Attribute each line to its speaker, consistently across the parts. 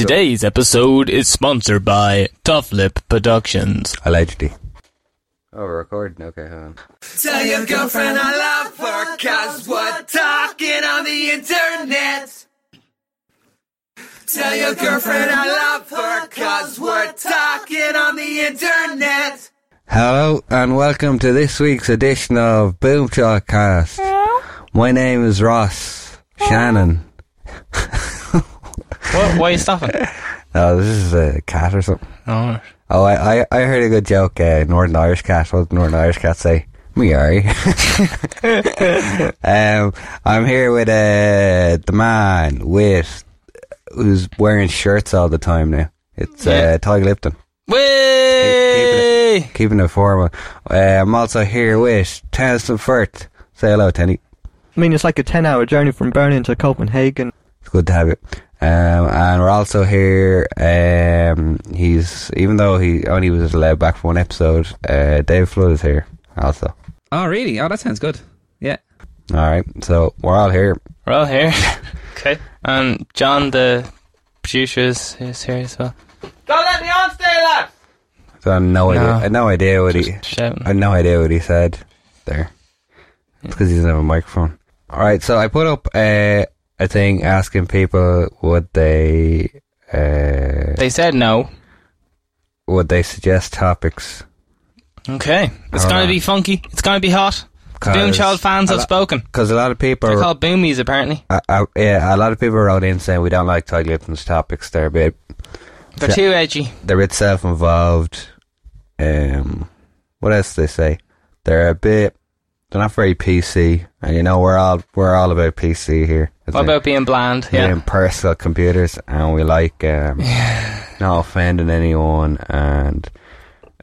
Speaker 1: Today's episode is sponsored by Tough Lip Productions.
Speaker 2: Allegedly. Oh, we're recording. Okay, hold on.
Speaker 3: Tell your girlfriend I love her, cause we're talking on the internet. Tell your girlfriend I love her, cause we're talking on the internet.
Speaker 2: Hello, and welcome to this week's edition of Boom Cast. My name is Ross Shannon.
Speaker 1: What, why are you stopping?
Speaker 2: No, this is a cat or something.
Speaker 1: Oh,
Speaker 2: Oh, I, I, I heard a good joke. Uh, Northern Irish cat. What did Northern Irish cat say? Me are um, I'm here with uh, the man with who's wearing shirts all the time now. It's
Speaker 1: Yeah.
Speaker 2: uh, Ty Lipton.
Speaker 1: way!
Speaker 2: Keeping it formal. Uh, I'm also here with Tennyson Firth. Say hello, Tenny.
Speaker 4: I mean, it's like a 10 hour journey from Berlin to Copenhagen.
Speaker 2: It's good to have you. Um, and we're also here. Um, he's even though he only was allowed back for one episode. Uh, Dave Flood is here also.
Speaker 5: Oh, really? Oh, that sounds good. Yeah.
Speaker 2: All right, so we're all here.
Speaker 1: We're all here. okay. And John, the producer, is, is here as well.
Speaker 3: Don't let me on stay, lad!
Speaker 2: So I had no idea. I had no idea what he.
Speaker 1: Shouting.
Speaker 2: I had no idea what he said there. It's because he doesn't have a microphone. All right, so I put up uh, a thing asking people would they uh,
Speaker 1: They said no.
Speaker 2: would they suggest topics.
Speaker 1: Okay. It's
Speaker 2: All
Speaker 1: going
Speaker 2: right.
Speaker 1: to be funky. It's going to be hot. The Boom Child fans have spoken.
Speaker 2: Because a lot of people.
Speaker 1: They're called Boomies, apparently.
Speaker 2: Uh, uh, yeah, a lot of people wrote in saying we don't like Todd Lipton's topics. They're a bit,
Speaker 1: They're too edgy.
Speaker 2: they're a bit self-involved. Um, what else do they say? They're a bit, they're not very PC. And you know, we're all we're all about PC here.
Speaker 1: What
Speaker 2: isn't it?
Speaker 1: about being bland? Yeah.
Speaker 2: Being personal computers, and we like um, not offending anyone and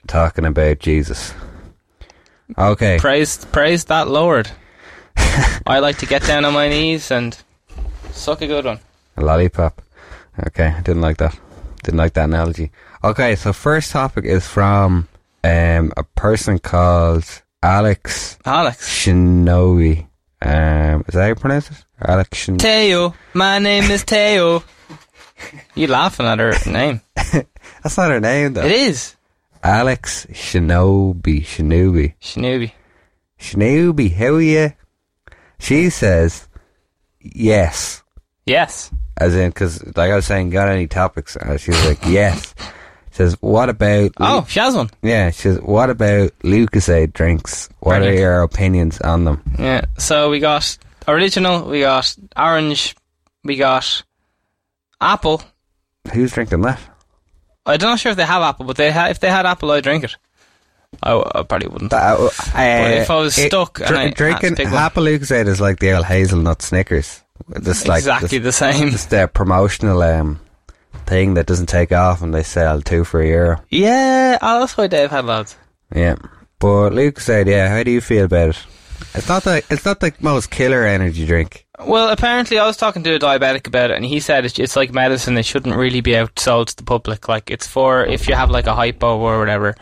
Speaker 2: talking about Jesus. Okay,
Speaker 1: Praise, praise that Lord. I like to get down on my knees and suck a good one.
Speaker 2: A lollipop. Okay, I didn't like that. Didn't like that analogy. Okay, so first topic is from um, a person called Alex
Speaker 1: Alex.
Speaker 2: Shinobi. Um, is that how you pronounce it? Alex Shin-
Speaker 1: Teo. My name is Teo. You laughing at her name?
Speaker 2: That's not her name though.
Speaker 1: It is.
Speaker 2: Alex Shinobi. Shinobi.
Speaker 1: Shinobi.
Speaker 2: Shinobi, how are you? She says yes.
Speaker 1: Yes.
Speaker 2: As in, because like I was saying, got any topics? And she was like, yes. Says, what about
Speaker 1: Oh, she has one.
Speaker 2: Yeah, she says, what about Lucozade drinks? What
Speaker 1: Brilliant.
Speaker 2: are your opinions on them?
Speaker 1: Yeah. So we got original, we got orange, we got apple.
Speaker 2: Who's drinking that?
Speaker 1: I'm not sure if they have apple, but they ha- if they had apple, I'd drink it. I, I probably wouldn't.
Speaker 2: That, uh,
Speaker 1: if I was stuck and I
Speaker 2: drinking apple Lucozade is like the old hazelnut Snickers. Just like
Speaker 1: exactly
Speaker 2: just,
Speaker 1: the same.
Speaker 2: It's their promotional um, thing that doesn't take off, and they sell two for a euro.
Speaker 1: Yeah, oh, that's why Dave had loads.
Speaker 2: Yeah, but Lucozade, yeah, how do you feel about it? It's not the it's not the most killer energy drink.
Speaker 1: Well, apparently, I was talking to a diabetic about it, and he said it's, it's like medicine. It shouldn't really be outsold to the public. Like it's for if you have like a hypo or whatever.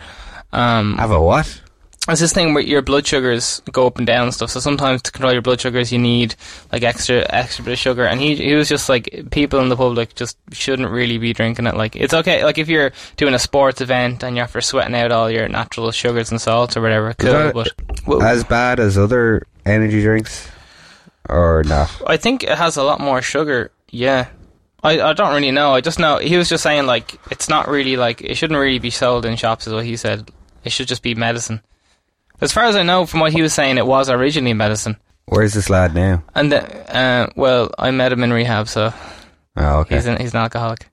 Speaker 1: Um,
Speaker 2: Have a what?
Speaker 1: It's this thing where your blood sugars go up and down and stuff. So sometimes to control your blood sugars, you need like extra extra bit of sugar. And he he was just like people in the public just shouldn't really be drinking it. Like it's okay. Like if you're doing a sports event and you're after sweating out all your natural sugars and salts or whatever, cool.
Speaker 2: that-
Speaker 1: but Well,
Speaker 2: As bad as other energy drinks, or not?
Speaker 1: I think it has a lot more sugar. Yeah. I, I don't really know. I just know he was just saying like it's not really like it shouldn't really be sold in shops is what he said. It should just be medicine. As far as I know from what he was saying it was originally medicine.
Speaker 2: Where's this lad now?
Speaker 1: And the, uh well, I met him in rehab so
Speaker 2: Oh, okay.
Speaker 1: he's an, he's an alcoholic.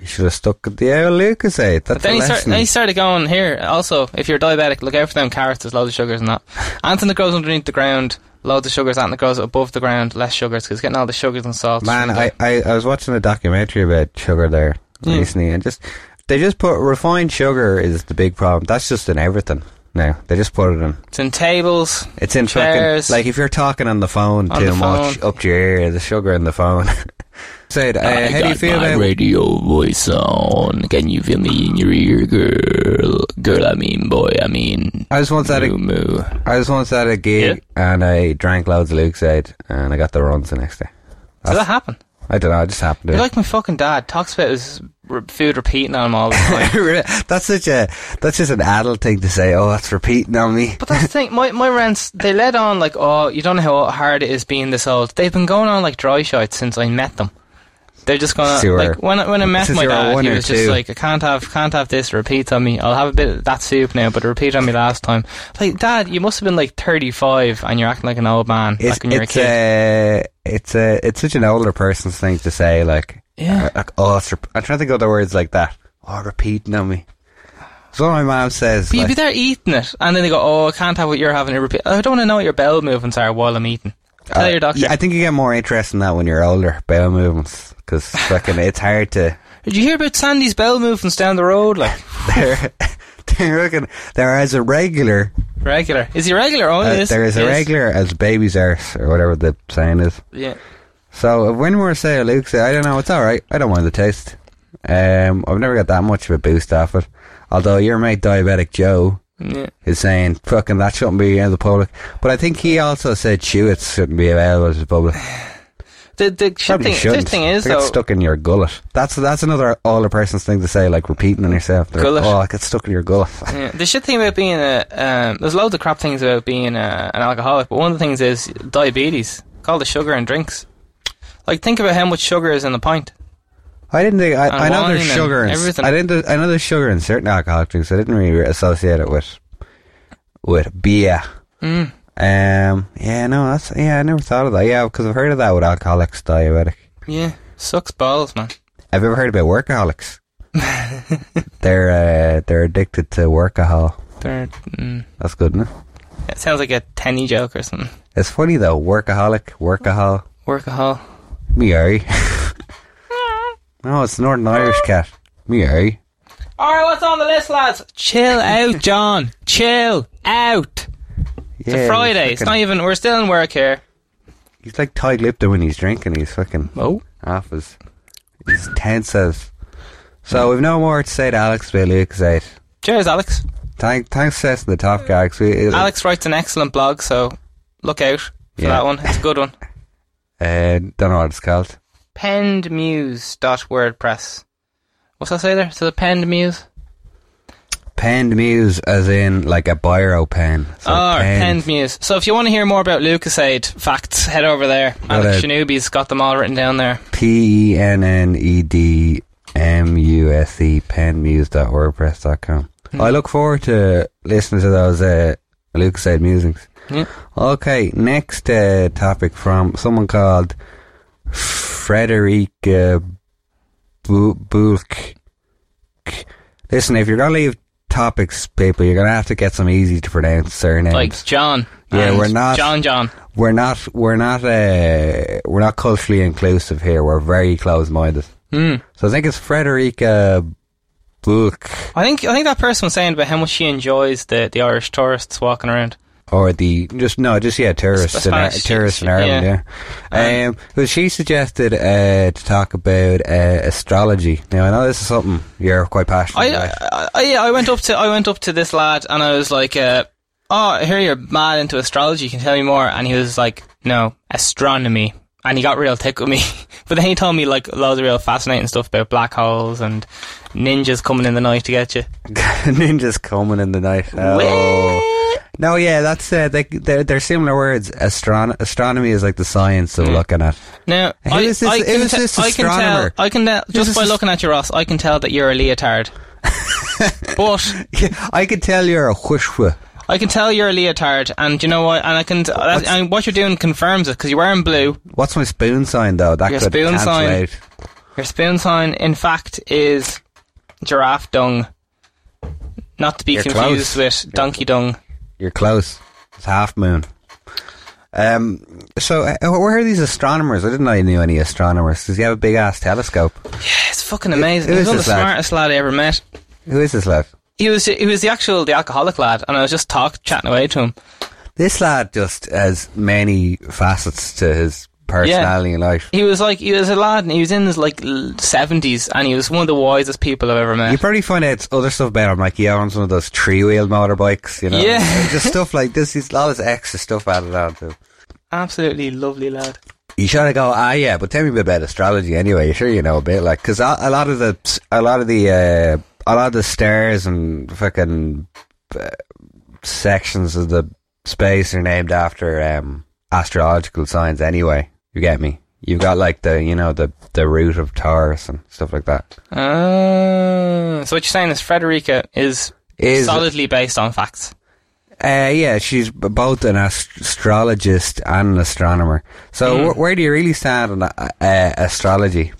Speaker 2: You should have stuck with the old Lucozade. That's
Speaker 1: But then he, start, then he started going here. Also, if you're diabetic, look out for them carrots. There's loads of sugars in that. Anything that grows underneath the ground, loads of sugars. Anything that grows above the ground, less sugars. Because getting all the sugars and salts.
Speaker 2: Man, I, I, I was watching a documentary about sugar there
Speaker 1: Yeah.
Speaker 2: recently, and just they just put refined sugar is the big problem. That's just in everything now. They just put it in.
Speaker 1: it's in tables.
Speaker 2: It's in
Speaker 1: Chairs.
Speaker 2: fucking like if you're talking on the phone
Speaker 1: On
Speaker 2: too
Speaker 1: the
Speaker 2: much
Speaker 1: phone.
Speaker 2: up to your ear, the sugar in the phone. Said, uh, how do you feel
Speaker 6: my
Speaker 2: about?
Speaker 6: radio voice on? Can you feel me in your ear, girl? Girl, I mean, boy, I mean,
Speaker 2: I was once at
Speaker 6: moo
Speaker 2: a,
Speaker 6: moo.
Speaker 2: I was once at a gig and I drank loads of Lucozade and I got the runs the next day.
Speaker 1: Does that happen?
Speaker 2: I don't know. I just happened to.
Speaker 1: You're like my fucking dad. Talks about his food repeating on him all the time.
Speaker 2: that's such a that's just an adult thing to say. Oh, that's repeating on me.
Speaker 1: But that's the thing. My my rents they led on like, oh, you don't know how hard it is being this old. They've been going on like dry shots since I met them. They're just gonna
Speaker 2: were-
Speaker 1: like when I, when I met my dad, he was just
Speaker 2: two.
Speaker 1: like, I can't have can't have this repeat on me. I'll have a bit of that soup now, but repeat on me last time. Like, Dad, you must have been like thirty five and you're acting like an old man,
Speaker 2: It's
Speaker 1: like when you're a
Speaker 2: it's
Speaker 1: kid.
Speaker 2: a it's a it's such an older person's thing to say. Like,
Speaker 1: Yeah.
Speaker 2: uh, like oh, rep- I'm trying to think of other words like that. Oh, repeating on me. So my mom says.
Speaker 1: But you'd be there eating it, and then they go, "Oh, I can't have what you're having." Repeat. I don't want to know what your bowel movements are while I'm eating. Tell
Speaker 2: uh,
Speaker 1: your doctor.
Speaker 2: yeah, I think you get more interest in that when you're older. Bowel movements, because fucking it's hard to.
Speaker 1: Did you hear about Sandy's bowel movements down the road? Like
Speaker 2: They're they're looking. They're as irregular.
Speaker 1: regular. Regular. Is he regular? Oh,
Speaker 2: Uh,
Speaker 1: it is.
Speaker 2: they're as
Speaker 1: It is.
Speaker 2: irregular as babies are, or whatever the saying is.
Speaker 1: Yeah.
Speaker 2: So when we're saying Lucozade, I don't know, it's all right. I don't mind the taste. Um, I've never got that much of a boost off it. Although your mate diabetic Joe
Speaker 1: Yeah.
Speaker 2: is saying fucking that shouldn't be in the public, but I think he also said Chewits shouldn't be available to the public.
Speaker 1: The the
Speaker 2: Probably
Speaker 1: thing,
Speaker 2: shouldn't.
Speaker 1: the thing is
Speaker 2: they get
Speaker 1: though.
Speaker 2: stuck in your gullet. That's that's another older person's thing to say, like repeating on yourself. They're,
Speaker 1: Gullet.
Speaker 2: Oh, I get stuck in your gullet.
Speaker 1: Yeah, the shit thing about being a um, there's loads of crap things about being a, an alcoholic, but one of the things is diabetes. Call the sugar in drinks. Like think about how much sugar is in the pint.
Speaker 2: I didn't think. I, I know there's
Speaker 1: and
Speaker 2: sugar. In,
Speaker 1: everything.
Speaker 2: I didn't. I know there's sugar in certain alcoholic drinks. I didn't really associate it with with beer.
Speaker 1: Mm.
Speaker 2: Um. Yeah. No. That's. Yeah. I never thought of that. Yeah. Because I've heard of that with alcoholics, diabetic.
Speaker 1: Yeah, sucks balls, man.
Speaker 2: Have you ever heard about workaholics? they're uh, they're addicted to workahol.
Speaker 1: They're, mm,
Speaker 2: That's good, isn't it?
Speaker 1: it sounds like a tenny joke or something.
Speaker 2: It's funny though. Workaholic, workahol.
Speaker 1: Workahol.
Speaker 2: Me aye. no, it's the Northern Irish cat. Me aye.
Speaker 1: All right, what's on the list, lads? Chill out, John. Chill out. It's a Friday.
Speaker 2: he's
Speaker 1: It's not even. We're still in work here.
Speaker 2: He's like Ty Lipton when he's drinking. He's fucking
Speaker 1: Oh.
Speaker 2: off his, his tense as. So we've no more to say to Alex about Lucozade.
Speaker 1: Cheers, Alex.
Speaker 2: Thank, thanks for setting the top gags. We, uh,
Speaker 1: Alex writes an excellent blog, so look out for
Speaker 2: Yeah.
Speaker 1: that one. It's a good one.
Speaker 2: Uh, don't know what it's called.
Speaker 1: Pendmuse.wordpress. What's that say there? So the Penned Muse?
Speaker 2: Penned Muse, as in like a biro pen. So
Speaker 1: oh,
Speaker 2: penned.
Speaker 1: Penned Muse. So if you want to hear more about Lucozade facts, head over there.
Speaker 2: Got
Speaker 1: Alex
Speaker 2: it.
Speaker 1: Shanubi's got them all written down there.
Speaker 2: P E N N E D M U S E penmuse.wordpress.com.
Speaker 1: Hmm.
Speaker 2: I look forward to listening to those uh, Lucozade musings.
Speaker 1: Yeah.
Speaker 2: Okay, next uh, topic from someone called Frederic uh, Bulk. Listen, if you're going to leave topics, people, you're going to have to get some easy to pronounce surnames.
Speaker 1: Like John.
Speaker 2: Yeah, we're not-
Speaker 1: John John.
Speaker 2: we're not, we're not, uh, we're not culturally inclusive here. We're very close-minded.
Speaker 1: Hmm.
Speaker 2: So I think it's Frederica Bulk
Speaker 1: I think I think that person was saying about how much she enjoys the, the Irish tourists walking around.
Speaker 2: Or the just no, just yeah, tourists in tourists in. Ireland. Yeah. Um, but she suggested uh, to talk about uh, astrology. Now I know this is something you're quite passionate
Speaker 1: I,
Speaker 2: about.
Speaker 1: I, I, yeah, I went up to I went up to this lad and I was like, uh, "Oh, I hear you're mad into astrology. Can you tell me more?" And he was like, "No, astronomy." And he got real thick with me, but then he told me like loads of real fascinating stuff about black holes and ninjas coming in the night to get you.
Speaker 2: Ninjas coming in the night. Oh. No, yeah, that's uh, they, they're, they're similar words. Astron- astronomy is like the science of looking at.
Speaker 1: Now,
Speaker 2: Who
Speaker 1: I,
Speaker 2: is this-
Speaker 1: I
Speaker 2: who
Speaker 1: can
Speaker 2: is
Speaker 1: te-
Speaker 2: this
Speaker 1: I can tell.
Speaker 2: astronomer?
Speaker 1: I can tell just
Speaker 2: this
Speaker 1: by looking at you, Ross. I can tell that you're a leotard. but
Speaker 2: Yeah, I could tell you're a whooshwa.
Speaker 1: I can tell you're a leotard, and you know what? And I can, that, and what you're doing confirms it because you're wearing blue.
Speaker 2: What's my spoon sign though? That
Speaker 1: Your
Speaker 2: could
Speaker 1: spoon
Speaker 2: cancel
Speaker 1: sign.
Speaker 2: out.
Speaker 1: Your spoon sign, in fact, is giraffe dung, not to be
Speaker 2: You're
Speaker 1: confused
Speaker 2: close.
Speaker 1: with donkey dung.
Speaker 2: You're close. It's half moon. Um. So, uh, where are these astronomers? I didn't know you knew any astronomers. Does he have a big ass telescope?
Speaker 1: Yeah, it's fucking amazing.
Speaker 2: who
Speaker 1: He's one of the
Speaker 2: lad?
Speaker 1: smartest lad I ever met.
Speaker 2: Who is this lad?
Speaker 1: He was he was the actual the alcoholic lad, and I was just talk chatting away to him.
Speaker 2: This lad just has many facets to his personality in life.
Speaker 1: He was like he was a lad, and he was in his like seventies, and he was one of the wisest people I've ever met.
Speaker 2: You probably find out other stuff him, like he owns one of those three-wheeled motorbikes, you know?
Speaker 1: Yeah.
Speaker 2: Just stuff like this. He's a lot of extra stuff added on to him.
Speaker 1: Absolutely lovely lad.
Speaker 2: you try to go, ah, yeah, but tell me a bit about astrology anyway. You sure you know a bit, like, because a, a lot of the, a lot of the, uh, a lot of the stars and fucking uh, sections of the space are named after um, astrological signs. Anyway, you get me. You've got like the, you know, the the root of Taurus and stuff like that.
Speaker 1: Uh, so what you're saying is Frederica is,
Speaker 2: Is
Speaker 1: solidly based on facts.
Speaker 2: Uh, yeah, she's both an ast- astrologist and an astronomer. So
Speaker 1: Mm.
Speaker 2: wh- where do you really stand on uh, uh, astrology?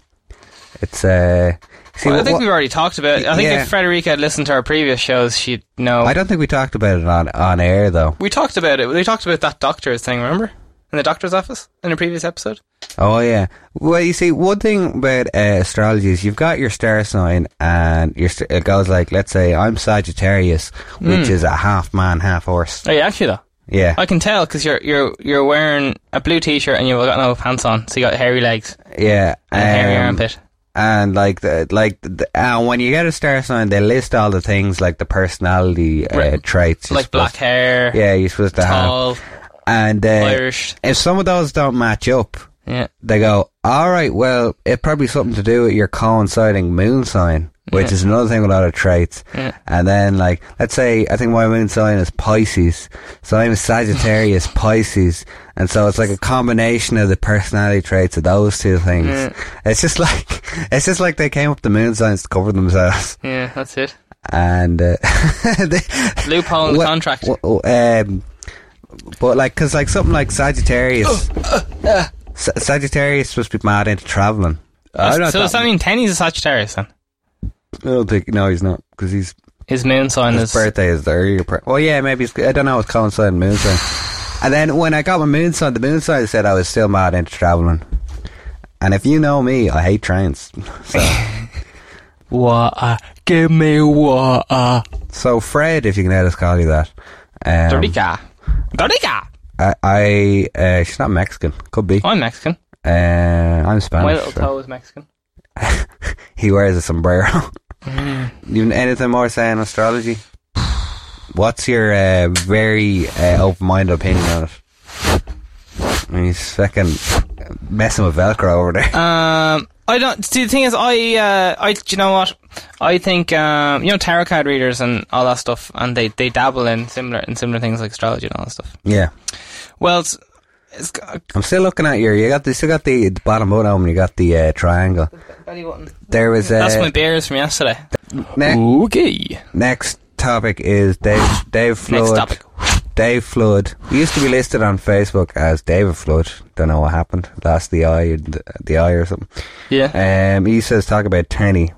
Speaker 2: It's uh, see,
Speaker 1: Well, I think
Speaker 2: what-
Speaker 1: we've already talked about it. I think
Speaker 2: Yeah.
Speaker 1: if Frederica had listened to our previous shows, she'd know.
Speaker 2: I don't think we talked about it on on air though.
Speaker 1: we talked about it. We talked about that doctor's thing, remember? In the doctor's office in a previous episode?
Speaker 2: Oh yeah. Well, you see, one thing about uh, astrology is you've got your star sign, and your st- it goes like, let's say I'm Sagittarius, which is a half man, half horse.
Speaker 1: Oh, yeah, actually, though.
Speaker 2: Yeah,
Speaker 1: I can tell because you're, you're, you're wearing a blue t shirt and you've got no pants on, so you got hairy legs
Speaker 2: yeah.
Speaker 1: and a hairy
Speaker 2: um,
Speaker 1: armpit.
Speaker 2: and like the like the, uh, when you get a star sign, they list all the things like the personality uh,
Speaker 1: Right.
Speaker 2: traits.
Speaker 1: Like black hair,
Speaker 2: Yeah, you're supposed to have. And uh,
Speaker 1: Irish.
Speaker 2: if some of those don't match up,
Speaker 1: Yeah.
Speaker 2: they go, all right, well, it probably something to do with your coinciding moon sign, which
Speaker 1: Yeah.
Speaker 2: is another thing with a lot of traits.
Speaker 1: Yeah.
Speaker 2: And then, like, let's say, I think my moon sign is Pisces, so I'm a Sagittarius Pisces, and so it's like a combination of the personality traits of those two things.
Speaker 1: Yeah.
Speaker 2: It's just like, it's just like they came up with the moon signs to cover themselves,
Speaker 1: Yeah, that's it.
Speaker 2: and uh, they,
Speaker 1: Loophole in the
Speaker 2: What-
Speaker 1: contract.
Speaker 2: w- w- um, but like, cause like something like Sagittarius, Sa- Sagittarius supposed to be mad into traveling. I'm
Speaker 1: so does
Speaker 2: that-
Speaker 1: mean Tenny's a Sagittarius then?
Speaker 2: I don't think. No, he's not because he's
Speaker 1: His moon sign
Speaker 2: his
Speaker 1: is.
Speaker 2: birthday is there. Per- well, yeah, maybe it's, I don't know. It's coinciding moon sign. And then when I got my moon sign, the moon sign said I was still mad into traveling. And if you know me, I hate trains. So,
Speaker 1: Water. Give me water.
Speaker 2: so Fred, if you can let us call you that. Um,
Speaker 1: Dorica. Dorica.
Speaker 2: I, I uh, she's not Mexican. Could be.
Speaker 1: I'm Mexican.
Speaker 2: Uh, I'm Spanish.
Speaker 1: My little
Speaker 2: so-
Speaker 1: toe is Mexican.
Speaker 2: He wears a sombrero.
Speaker 1: Mm.
Speaker 2: you anything more to say on astrology? What's your uh, very uh, open-minded opinion on it? He's fucking messing with Velcro over there.
Speaker 1: Um, I don't. See, the thing is, I, uh, I, do you know what? I think, um, you know, tarot card readers and all that stuff, and they, they dabble in similar in similar things like astrology and all that stuff.
Speaker 2: Yeah,
Speaker 1: Well, it's, it's
Speaker 2: I'm still looking at your. You got the, still got the, the bottom button. You got the uh, triangle. There was uh,
Speaker 1: that's my beers from yesterday.
Speaker 2: ne-
Speaker 1: Okay.
Speaker 2: next topic is Dave Dave Flood.
Speaker 1: Next topic.
Speaker 2: Dave Flood. He used to be listed on Facebook as David Flood. Don't know what happened. Lost the eye, the, the eye or something.
Speaker 1: Yeah.
Speaker 2: Um, he says talk about Tenny.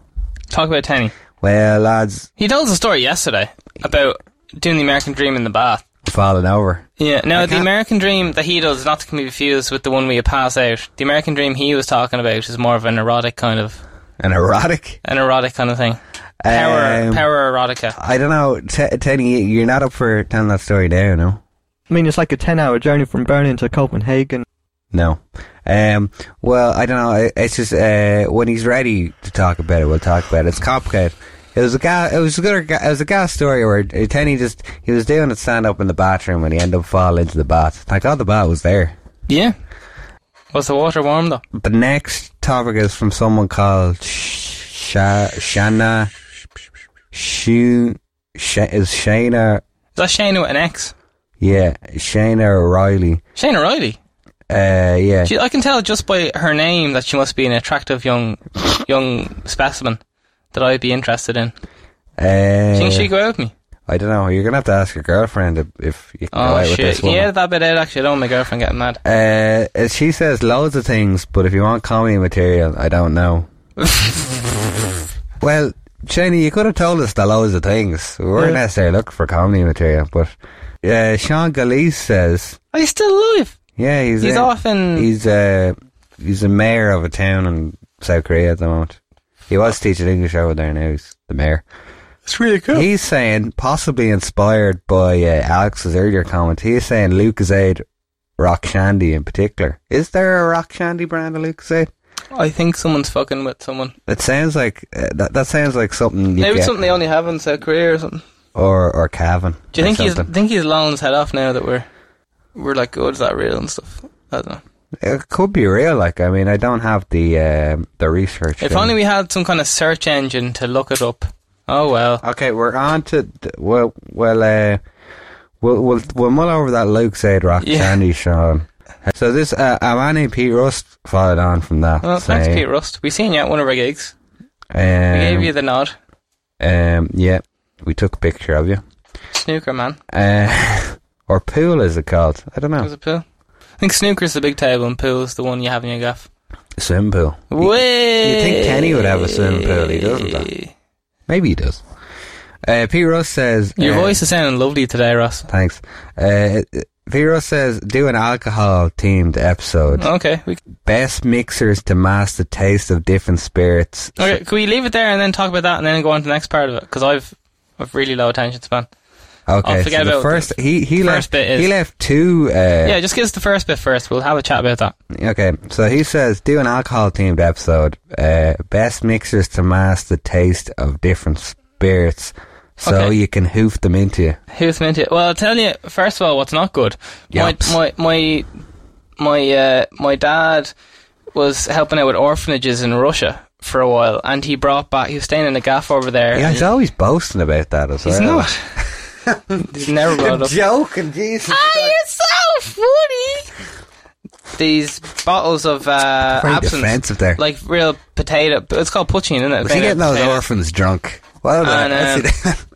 Speaker 1: Talk about Tenny.
Speaker 2: Well, lads,
Speaker 1: He told us a story yesterday about doing the American Dream in the bath.
Speaker 2: falling over.
Speaker 1: Yeah. Now, the American Dream that he does is not to be confused with the one we pass out. The American Dream he was talking about is more of an erotic kind of
Speaker 2: An erotic.
Speaker 1: an erotic kind of thing. Power,
Speaker 2: Um,
Speaker 1: power erotica.
Speaker 2: I don't know, T- Tenny. You're not up for telling that story now, no?
Speaker 4: I mean, it's like a 10 hour journey from Berlin to Copenhagen.
Speaker 2: No. Um. Well, I don't know. It's just uh, when he's ready to talk about it, we'll talk about it. It's complicated. It was a guy. It was a good. It was a gas story where Tenny just he was doing a stand up in the bathroom and he ended up falling into the bath. Thank God the bath was there.
Speaker 1: Yeah. Was the water warm though?
Speaker 2: The next topic is from someone called Sha- Shanna. Shu. Sh- is Shayna?
Speaker 1: Is that Shana with an X?
Speaker 2: Yeah, Shana O'Reilly.
Speaker 1: Shana O'Reilly.
Speaker 2: Uh, yeah.
Speaker 1: She, I can tell just by her name that she must be an attractive young young specimen that I'd be interested in.
Speaker 2: Uh,
Speaker 1: Think she'd go out with me?
Speaker 2: I don't know. You're gonna have to ask your girlfriend if, if you can go
Speaker 1: Oh
Speaker 2: out with
Speaker 1: shit!
Speaker 2: this woman.
Speaker 1: edit that bit out? Actually, I don't want my girlfriend getting mad.
Speaker 2: Uh, uh, she says loads of things, but if you want comedy material, I don't know. well, Shani, you could have told us the loads of things. We weren't
Speaker 4: Yeah.
Speaker 2: necessarily looking for comedy material, but uh, Sean Galise says,
Speaker 1: Are you still alive?
Speaker 2: Yeah, he's
Speaker 1: He's
Speaker 2: uh,
Speaker 1: off in.
Speaker 2: he's uh, he's a mayor of a town in South Korea at the moment. He was teaching English over there now. He's the mayor.
Speaker 1: It's really cool.
Speaker 2: He's saying, possibly inspired by uh, Alex's earlier comment, he's saying Lucozade Rock Shandy in particular. Is there a Rock Shandy brand of Lucozade?
Speaker 1: I think someone's fucking with someone.
Speaker 2: It sounds like uh, that. That sounds like something you
Speaker 1: Maybe
Speaker 2: get,
Speaker 1: something they only have in South Korea or something.
Speaker 2: or or Cavan.
Speaker 1: Do you
Speaker 2: or
Speaker 1: think he's
Speaker 2: something.
Speaker 1: think he's loan's head off now that we're we're like, good, is that real and stuff? I don't know.
Speaker 2: It could be real. Like, I mean, I don't have the um the research.
Speaker 1: If
Speaker 2: done.
Speaker 1: only we had some kind of search engine to look it up. Oh well.
Speaker 2: Okay, we're on to th- well, well, uh, we'll we'll we'll mull over that Lucozade rock
Speaker 1: Yeah.
Speaker 2: candy, Sean. So this uh, a man Pete Rust followed on from that.
Speaker 1: Well, thanks,
Speaker 2: saying,
Speaker 1: Pete Rust. We seen you at one of our gigs.
Speaker 2: Um,
Speaker 1: We gave you the nod.
Speaker 2: um, yeah, we took a picture of you.
Speaker 1: Snooker, man.
Speaker 2: Uh, or pool is it called? I don't know.
Speaker 1: Was it pool? I think snooker's the big table and pool's the one you have in your gaff.
Speaker 2: Swim pool.
Speaker 1: Way.
Speaker 2: you think Kenny would have a swimming pool, he doesn't, though. Maybe he does. Uh, Pete Rust says
Speaker 1: Your
Speaker 2: uh,
Speaker 1: voice is sounding lovely today, Ross.
Speaker 2: Thanks. Uh, Pete Rust says do an alcohol themed episode.
Speaker 1: Okay. We,
Speaker 2: Best mixers to mask the taste of different spirits.
Speaker 1: okay. Can we leave it there and then talk about that and then go on to the next part of it? Because I've I've really low attention span.
Speaker 2: Okay,
Speaker 1: forget
Speaker 2: so the first
Speaker 1: the
Speaker 2: he he
Speaker 1: first
Speaker 2: left
Speaker 1: bit is-
Speaker 2: he left two. Uh,
Speaker 1: yeah, just give us the first bit first. We'll have a chat about that.
Speaker 2: Okay, so he says do an alcohol themed episode. Uh, best mixers to mask the taste of different spirits, so
Speaker 1: Okay.
Speaker 2: you can hoof them into you.
Speaker 1: Who's meant to? Well, I'll tell you. First of all, what's not good.
Speaker 2: Yaps.
Speaker 1: My my my my uh, my dad was helping out with orphanages in Russia for a while, and he brought back. He was staying in a gaff over there.
Speaker 2: Yeah, he's always boasting about that as
Speaker 1: he's
Speaker 2: well.
Speaker 1: not. he's never brought it up.
Speaker 2: joking, Jesus.
Speaker 1: Ah, you're so funny. These bottles of uh,
Speaker 2: Very
Speaker 1: absinthe,
Speaker 2: defensive there.
Speaker 1: like real potato. But it's called poutine, isn't it?
Speaker 2: Was he
Speaker 1: Kind
Speaker 2: getting those
Speaker 1: potato.
Speaker 2: orphans drunk? Well,
Speaker 1: And,
Speaker 2: that's
Speaker 1: um,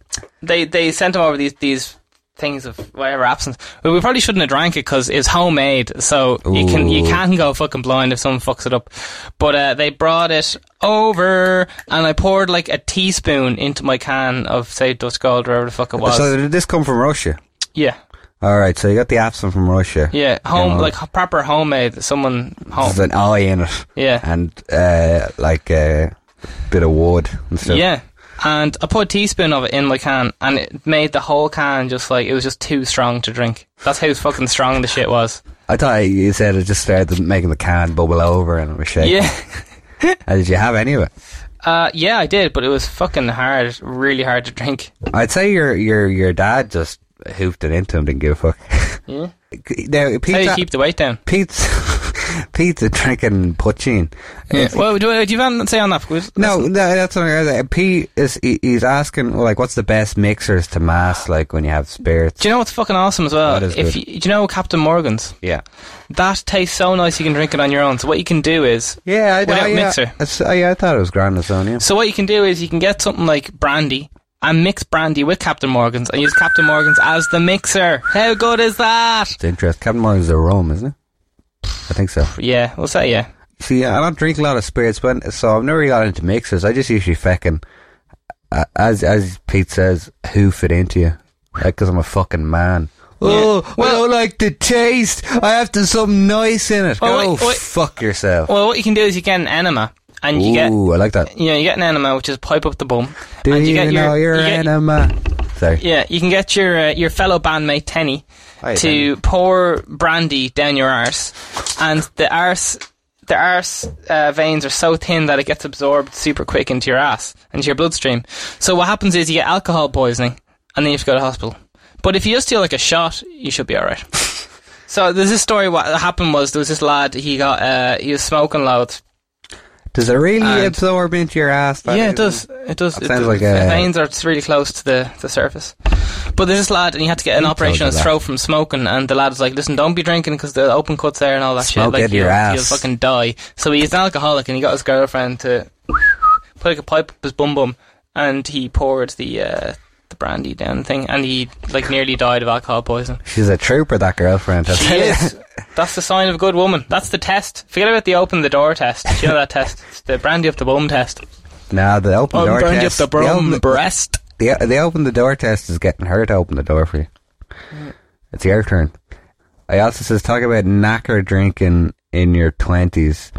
Speaker 1: they they sent him over these these things of whatever absinthe. But we probably shouldn't have drank it because it's homemade, so you can you can go fucking blind if someone fucks it up. But uh, they brought it over, and I poured like a teaspoon into my can of say Dutch Gold or whatever the fuck it was.
Speaker 2: so did this come from Russia?
Speaker 1: yeah,
Speaker 2: All right, so you got the absinthe from Russia.
Speaker 1: yeah, home
Speaker 2: Yeah.
Speaker 1: like proper homemade. Someone home.
Speaker 2: There's an eye in it,
Speaker 1: Yeah,
Speaker 2: and uh, like a bit of wood and stuff.
Speaker 1: yeah. And I put a teaspoon of it in my can, and it made the whole can just like it was just too strong to drink. That's how fucking strong the shit was.
Speaker 2: I thought you said it just started making the can bubble over and it was shaking.
Speaker 1: Yeah.
Speaker 2: Uh, did you have any of it?
Speaker 1: Uh, yeah, I did, but it was fucking hard, really hard to drink.
Speaker 2: I'd say your your your dad just hoofed it into him, didn't give a fuck.
Speaker 1: Yeah.
Speaker 2: now,
Speaker 1: How you keep the weight down?
Speaker 2: Pete's, Pete's a drinking poutine.
Speaker 1: Yeah. Well, do, do you want to say on that? Because-
Speaker 2: No, no, that's what I was Pete is he, he's asking like, what's the best mixers to mass like when you have spirits?
Speaker 1: Do you know what's fucking awesome as well? If you, do you know Captain Morgan's?
Speaker 2: Yeah,
Speaker 1: That tastes so nice you can drink it on your own. So what you can do is,
Speaker 2: yeah, I,
Speaker 1: Without
Speaker 2: I, yeah,
Speaker 1: mixer.
Speaker 2: I, yeah, I thought it was grand as yeah.
Speaker 1: so what you can do is you can get something like brandy and mix brandy with Captain Morgan's and use Captain Morgan's as the mixer. How good is that?
Speaker 2: It's interesting. Captain Morgan's a rum, isn't it? I think so.
Speaker 1: Yeah, we'll say yeah.
Speaker 2: See, I don't drink a lot of spirits, but so I've never got into mixers. I just usually feckin', uh, as as Pete says, hoof it into you, because I'm a fucking man. Oh, I
Speaker 1: Well-
Speaker 2: don't like the taste. I have to something nice in it.
Speaker 1: Well, wait, wait.
Speaker 2: fuck yourself.
Speaker 1: Well, what you can do is you get an enema and you get
Speaker 2: Ooh, I like that.
Speaker 1: you know you get an enema which is pipe up the bum.
Speaker 2: Do
Speaker 1: and
Speaker 2: you,
Speaker 1: you get
Speaker 2: know
Speaker 1: your,
Speaker 2: your
Speaker 1: you get-
Speaker 2: Sorry.
Speaker 1: Yeah, you can get your uh, your fellow bandmate Tenny
Speaker 2: Hi,
Speaker 1: to pour brandy down your arse, and the arse the arse uh, veins are so thin that it gets absorbed super quick into your ass into your bloodstream. So what happens is you get alcohol poisoning, and then you have to go to hospital. But if you just do like a shot, you should be all right. so there's this story. What happened was there was this lad. He got uh, he was smoking loads.
Speaker 2: Does it really
Speaker 1: And-
Speaker 2: absorb into your ass? That
Speaker 1: yeah, it does. It does. It
Speaker 2: sounds
Speaker 1: does.
Speaker 2: like
Speaker 1: the veins are really close to the, the surface. But there's this lad, and he had to get an operation on his throat from smoking. And the lad was like, "Listen, don't be drinking because the open cuts there and all that
Speaker 2: Smoke
Speaker 1: shit. Like you'll,
Speaker 2: ass."
Speaker 1: you'll fucking die." So he's an alcoholic, and he got his girlfriend to put like a pipe up his bum bum, and he poured the uh, the brandy down the thing, and he like nearly died of alcohol poisoning.
Speaker 2: She's a trooper, that girlfriend.
Speaker 1: She is. That's the sign of a good woman. That's the test. Forget about the open the door test. Do you know that test? It's the brandy up the bum test.
Speaker 2: Nah, the open door
Speaker 1: brandy
Speaker 2: test.
Speaker 1: up the
Speaker 2: the open-
Speaker 1: bum breast.
Speaker 2: The, the open the door test is getting her to open the door for you. It's your turn. I also says talk about knacker drinking in your twenties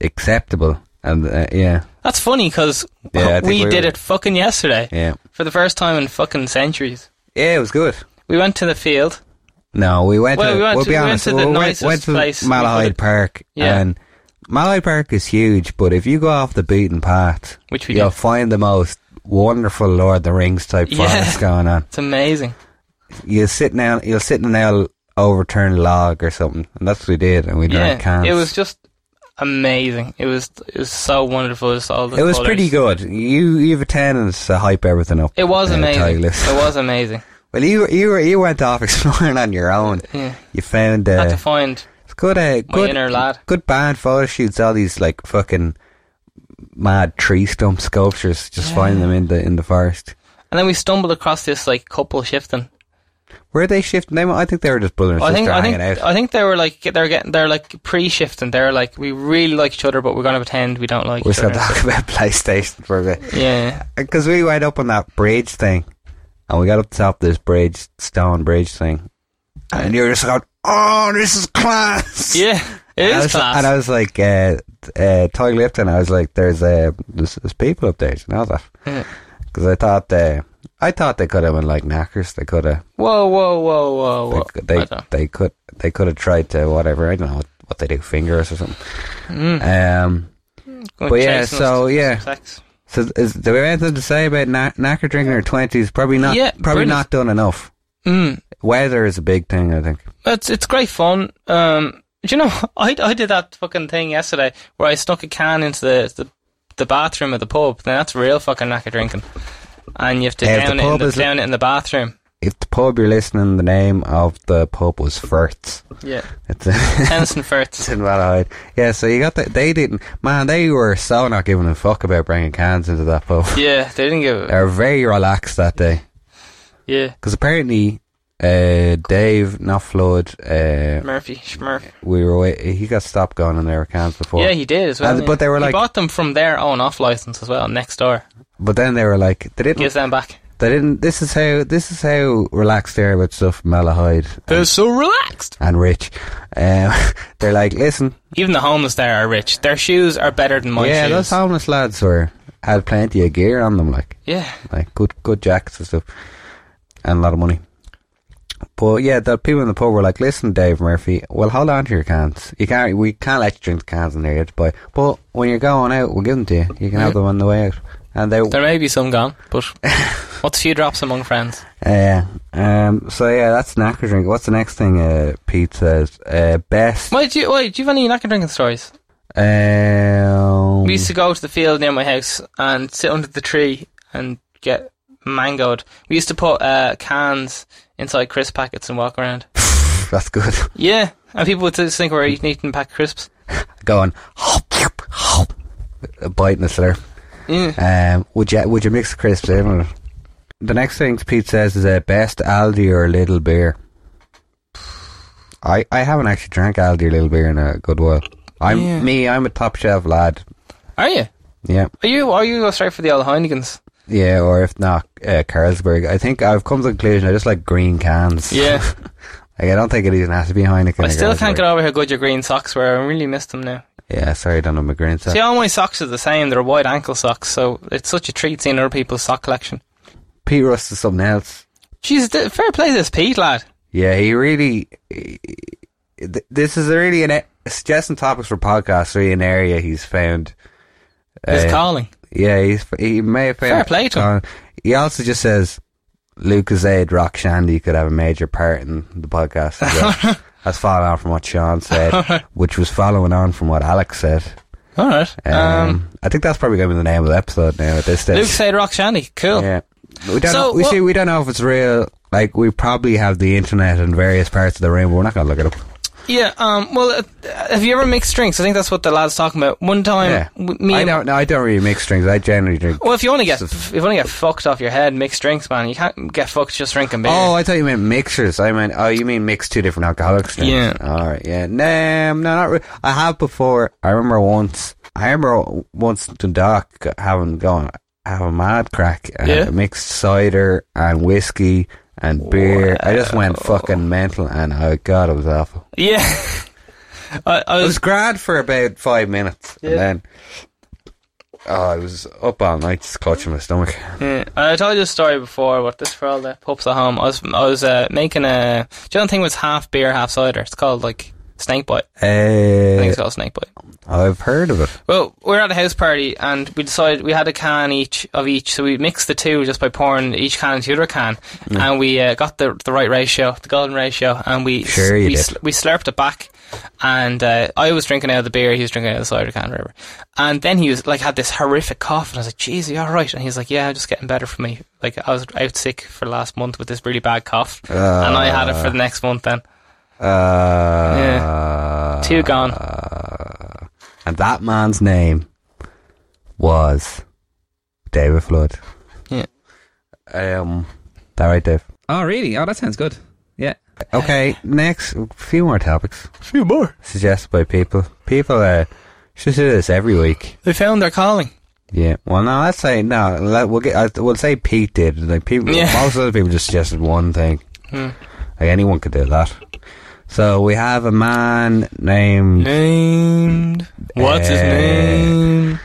Speaker 2: acceptable and uh, yeah
Speaker 1: That's funny because
Speaker 2: Yeah,
Speaker 1: we
Speaker 2: we
Speaker 1: did
Speaker 2: were-
Speaker 1: it fucking yesterday
Speaker 2: yeah
Speaker 1: for the first time in fucking centuries.
Speaker 2: yeah it was good.
Speaker 1: We went to the field.
Speaker 2: No, we went.
Speaker 1: Well,
Speaker 2: to,
Speaker 1: we went
Speaker 2: we'll
Speaker 1: to-
Speaker 2: be
Speaker 1: we went to the
Speaker 2: we
Speaker 1: nicest
Speaker 2: went to Malahide Park,
Speaker 1: Yeah.
Speaker 2: and Malahide Park is huge. But if you go off the beaten path,
Speaker 1: Which we
Speaker 2: you'll
Speaker 1: did.
Speaker 2: find the most wonderful Lord of the Rings type
Speaker 1: Yeah.
Speaker 2: forest going on.
Speaker 1: It's amazing.
Speaker 2: You'll sit down. You'll sit in an overturned log or something, and that's what we did, and we drank
Speaker 1: Yeah,
Speaker 2: cans.
Speaker 1: it was just amazing. It was it was so wonderful. Just all the
Speaker 2: It was
Speaker 1: colours.
Speaker 2: pretty good. You you have a tendency to hype everything up.
Speaker 1: It was
Speaker 2: uh,
Speaker 1: amazing. It was amazing.
Speaker 2: Well, you you you went off exploring on your own.
Speaker 1: Yeah.
Speaker 2: You found
Speaker 1: Had to
Speaker 2: uh,
Speaker 1: find
Speaker 2: good uh, good
Speaker 1: inner lad.
Speaker 2: good band photo shoots. All these like fucking mad tree stump sculptures. Just finding them in the in the forest.
Speaker 1: And then we stumbled across this like couple shifting.
Speaker 2: Were they shifting? They, I think they were just and
Speaker 1: I think I
Speaker 2: hanging
Speaker 1: think
Speaker 2: out.
Speaker 1: I think they were like they're getting they're like pre-shifting. They're like we really like each other, but we're gonna pretend we don't like
Speaker 2: We're
Speaker 1: other.
Speaker 2: gonna talk about PlayStation for a bit.
Speaker 1: Yeah,
Speaker 2: Because we went up on that bridge thing, and we got up top this bridge, stone bridge thing, and you were just going, "Oh, this is class!"
Speaker 1: yeah, it
Speaker 2: and
Speaker 1: is
Speaker 2: was,
Speaker 1: class.
Speaker 2: And I was like, uh, uh, Toy Lipton, I was like, "There's uh, there's, there's people up there." You know that?
Speaker 1: Yeah.
Speaker 2: Because I thought they, I thought they could have been like knackers. They could have,
Speaker 1: whoa, whoa, whoa, whoa,
Speaker 2: they,
Speaker 1: whoa!
Speaker 2: they,
Speaker 1: don't-
Speaker 2: they could, they could have tried to whatever. I don't know what, what they do, fingers or something.
Speaker 1: Mm.
Speaker 2: Um.
Speaker 1: Going
Speaker 2: but yeah, so, yeah. So, is, do we have anything to say about kna- knacker drinking in their twenties? Probably not.
Speaker 1: Yeah,
Speaker 2: probably
Speaker 1: brilliant.
Speaker 2: not done enough.
Speaker 1: Mm.
Speaker 2: Weather is a big thing, I think.
Speaker 1: It's it's great fun. Um, do you know, I I did that fucking thing yesterday where I stuck a can into the the, the bathroom of the pub. Now that's real fucking knacker drinking. And you have to
Speaker 2: if the
Speaker 1: down it, in the, down it in the bathroom.
Speaker 2: If the pub you're listening, the name of the pub was Firths.
Speaker 1: Yeah,
Speaker 2: It's
Speaker 1: Tennyson
Speaker 2: It's
Speaker 1: Firths.
Speaker 2: in Malahide. Yeah, so you got that. They didn't. Man, they were so not giving a fuck about bringing cans into that pub.
Speaker 1: Yeah, they didn't give.
Speaker 2: They were very relaxed that day.
Speaker 1: Yeah,
Speaker 2: Because apparently, uh, Dave, not Flood, uh,
Speaker 1: Murphy, Schmurf.
Speaker 2: we were wait- he got stopped going in there with cans before.
Speaker 1: Yeah, he did as well.
Speaker 2: And-
Speaker 1: yeah.
Speaker 2: but they were
Speaker 1: he
Speaker 2: like-
Speaker 1: bought them from their own off license as well, next door.
Speaker 2: But then they were like, they didn't.
Speaker 1: Gives them back.
Speaker 2: They didn't. This is how. This is how relaxed they are about stuff. Malahide
Speaker 1: They're so relaxed.
Speaker 2: and Rich. Um, they're like, listen,
Speaker 1: Even the homeless there are rich. Their shoes are better than my
Speaker 2: yeah,
Speaker 1: shoes.
Speaker 2: Yeah, those homeless lads were had plenty of gear on them, like
Speaker 1: yeah,
Speaker 2: like good good jackets and stuff, and a lot of money. But yeah, the people in the pub were like, "Listen, Dave Murphy, well, hold on to your cans. You can't, we can't let you drink the cans in there yet, boy. But when you're going out, we'll give them to you. You can have them on the way out." And they,
Speaker 1: there may be some gone, but what's a few drops among friends?
Speaker 2: uh, um, so yeah, that's knacker drink. What's the next thing? Uh, Pete says, uh, best.
Speaker 1: Wait, do you, wait, do you have any knacker drinking stories?
Speaker 2: Um,
Speaker 1: We used to go to the field near my house and sit under the tree and get mangoed. We used to put uh, cans inside crisp packets and walk around.
Speaker 2: that's good.
Speaker 1: Yeah, and people would just think we we're eating, eating pack of crisps.
Speaker 2: Going, hop, hop, biting a slurp.
Speaker 1: Yeah.
Speaker 2: Um, would you would you mix the crisps in? with it? The next thing Pete says is uh, best Aldi or Lidl Beer. I I haven't actually drank Aldi or Lidl Beer in a good while. I'm
Speaker 1: Yeah.
Speaker 2: me. I'm a top shelf lad.
Speaker 1: Are you?
Speaker 2: Yeah,
Speaker 1: Are you? Are you go straight for the old Heinekens?
Speaker 2: yeah. Or if not, uh, Carlsberg. I think I've come to the conclusion I just like green cans.
Speaker 1: Yeah.
Speaker 2: like I don't think it even has to be Heineken.
Speaker 1: I still can't get over how good your green socks were. I really miss them now.
Speaker 2: Yeah, sorry, I don't know my green socks.
Speaker 1: See, all my socks are the same. They're white ankle socks, so it's such a treat seeing other people's sock collection.
Speaker 2: Pete Rust is something else.
Speaker 1: Jeez, fair play to this Pete lad.
Speaker 2: Yeah, he really. th- This is really an suggesting topics for podcasts. Really, an area he's found.
Speaker 1: His
Speaker 2: uh,
Speaker 1: calling.
Speaker 2: Yeah, he's he may have found.
Speaker 1: Fair play to him.
Speaker 2: He also just says Lucozade, Rock Shandy could have a major part in the podcast. As well. That's following on from what Sean said, which was following on from what Alex said.
Speaker 1: All right.
Speaker 2: Um,
Speaker 1: Um,
Speaker 2: I think that's probably going to be the name of the episode now at this stage.
Speaker 1: Lucozade Rock Shandy. Cool.
Speaker 2: Yeah. We don't
Speaker 1: So,
Speaker 2: know. We
Speaker 1: what-
Speaker 2: see. We don't know if it's real. Like we probably have the internet in various parts of the room, but we're not going to look it up.
Speaker 1: Yeah. Um. Well, uh, have you ever mixed drinks? I think that's what the lad's talking about. One time,
Speaker 2: Yeah.
Speaker 1: w- me
Speaker 2: I
Speaker 1: and
Speaker 2: don't. No, I don't really mix drinks. I generally drink.
Speaker 1: Well, if you want to get if you want to get fucked off your head, mix drinks, man. You can't get fucked just drinking beer.
Speaker 2: Oh, I thought you meant mixers. I meant. Oh, you mean mix two different alcoholics? drinks.
Speaker 1: Yeah.
Speaker 2: All right. Yeah. Nah, no, not. Re- I have before. I remember once. I remember once to Doc having gone have a mad crack. I
Speaker 1: Yeah.
Speaker 2: mixed cider and whiskey and beer. I just went fucking mental, and oh god, it was awful.
Speaker 1: yeah. I, I
Speaker 2: It
Speaker 1: was
Speaker 2: was grand for about five minutes,
Speaker 1: Yeah.
Speaker 2: and then oh, I was up all night just clutching my stomach.
Speaker 1: Yeah, I told you the story before, but this for all the pups at home. I was I was uh, making a. Do you know the thing was half beer, half cider? It's called like Snake bite. I
Speaker 2: Uh,
Speaker 1: think it's called snake bite.
Speaker 2: I've heard of it.
Speaker 1: Well, we were at a house party and we decided we had a can each of each, so we mixed the two just by pouring each can into the other can, and we uh, got the the right ratio, the golden ratio, and we
Speaker 2: Sure
Speaker 1: we, sl- we slurped it back. And uh, I was drinking out of the beer, he was drinking out of the cider can, whatever. And then he was like had this horrific cough, and I was like, "Jeez, are you all right?" And he's like, "Yeah, I'm just getting better for me. Like I was out sick for the last month with this really bad cough, and I had it for the next month. Then
Speaker 2: Uh,
Speaker 1: two gone.
Speaker 2: And that man's name was David Flood.
Speaker 1: Yeah.
Speaker 2: Um, that right, Dave?
Speaker 5: Oh, really? Oh, that sounds good. Yeah.
Speaker 2: Okay, next, a few more topics
Speaker 1: A few more.
Speaker 2: suggested by people. People uh, should do this every week.
Speaker 1: They found their calling.
Speaker 2: Yeah. Well, no, let's say no. Let, we'll get. Uh, we'll say Pete did. Like people,
Speaker 1: Yeah.
Speaker 2: most other people just suggested one thing.
Speaker 1: Hmm.
Speaker 2: Like anyone could do that. So we have a man named
Speaker 1: Named. What's his
Speaker 2: Uh,
Speaker 1: name?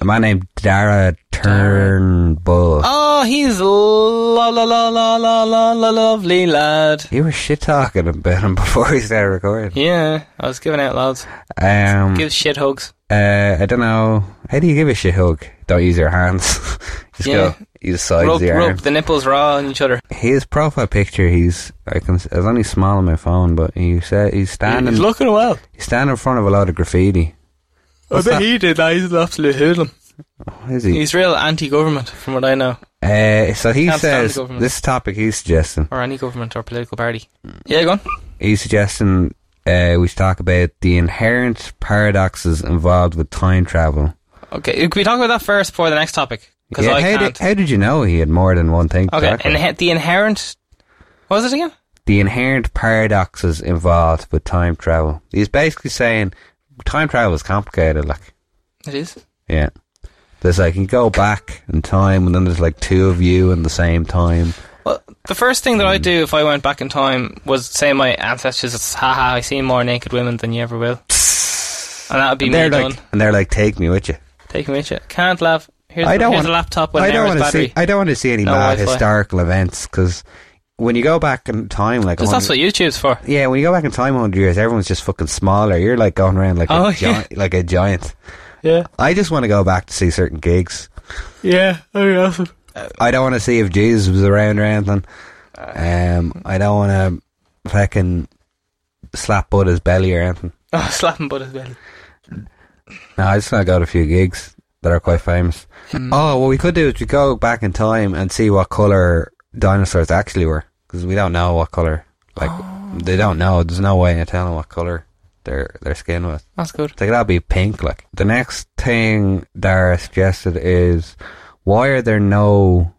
Speaker 2: a man named Dara Turnbull.
Speaker 1: Oh, he's la la la la la la la lovely lad.
Speaker 2: You were shit talking about him before we started recording.
Speaker 1: Yeah, I was giving out lads.
Speaker 2: Um,
Speaker 1: Give shit hugs.
Speaker 2: uh, I don't know. How do you give a shit hug? Don't use your hands. Just
Speaker 1: Yeah.
Speaker 2: go use sides
Speaker 1: Rub,
Speaker 2: of your
Speaker 1: rub the nipples raw on each other.
Speaker 2: His profile picture. He's I can. It's only small on my phone, but he said he's standing.
Speaker 1: He's looking well.
Speaker 2: He's standing in front of a lot of graffiti.
Speaker 1: I
Speaker 2: What's
Speaker 1: bet
Speaker 2: that?
Speaker 1: he did that. He's an absolute hoodlum.
Speaker 2: Is he?
Speaker 1: He's real anti-government, from what I know.
Speaker 2: Uh, so he
Speaker 1: Can't
Speaker 2: says this topic he's suggesting.
Speaker 1: Or any government or political party. Yeah, go on.
Speaker 2: He's suggesting uh, we should talk about the inherent paradoxes involved with time travel.
Speaker 1: Okay, can we talk about that first before the next topic? Because
Speaker 2: Yeah,
Speaker 1: I
Speaker 2: how,
Speaker 1: can't.
Speaker 2: did, how did you know he had more than one thing?
Speaker 1: okay, inhe- the inherent... What was it again?
Speaker 2: the inherent paradoxes involved with time travel. He's basically saying time travel is complicated. Like,
Speaker 1: It is.
Speaker 2: yeah, there's like you go back in time, and then there's like two of you in the same time.
Speaker 1: Well, the first thing that I'd do if I went back in time was say my ancestors, haha, I see more naked women than you ever will. And that would be
Speaker 2: And
Speaker 1: me
Speaker 2: they're
Speaker 1: done.
Speaker 2: like, and they're like, take me with you.
Speaker 1: Take me with you. Can't laugh. Here's,
Speaker 2: I don't want-
Speaker 1: a laptop with
Speaker 2: I don't want to
Speaker 1: battery.
Speaker 2: see. I don't want to see any
Speaker 1: No
Speaker 2: mad
Speaker 1: Wi-Fi.
Speaker 2: historical events because when you go back in time, like
Speaker 1: that's what YouTube's for.
Speaker 2: yeah, when you go back in time, hundred years, everyone's just fucking smaller. You're like going around like
Speaker 1: Oh,
Speaker 2: a
Speaker 1: yeah.
Speaker 2: giant, like a giant.
Speaker 1: Yeah.
Speaker 2: I just want to go back to see certain gigs.
Speaker 1: Yeah. Very awesome.
Speaker 2: I don't want to see if Jesus was around or anything. Um, I don't want to fucking slap Buddha's belly or anything.
Speaker 1: Oh, slapping Buddha's belly.
Speaker 2: No, I just want to go to a few gigs that are quite famous. Hmm. Oh, what we could do is we go back in time and see what color dinosaurs actually were, because we don't know what color. Like they don't know. There's no way of telling what color their their skin was.
Speaker 1: That's good.
Speaker 2: Like that'd be pink. Like the next thing Dara suggested is, why are there no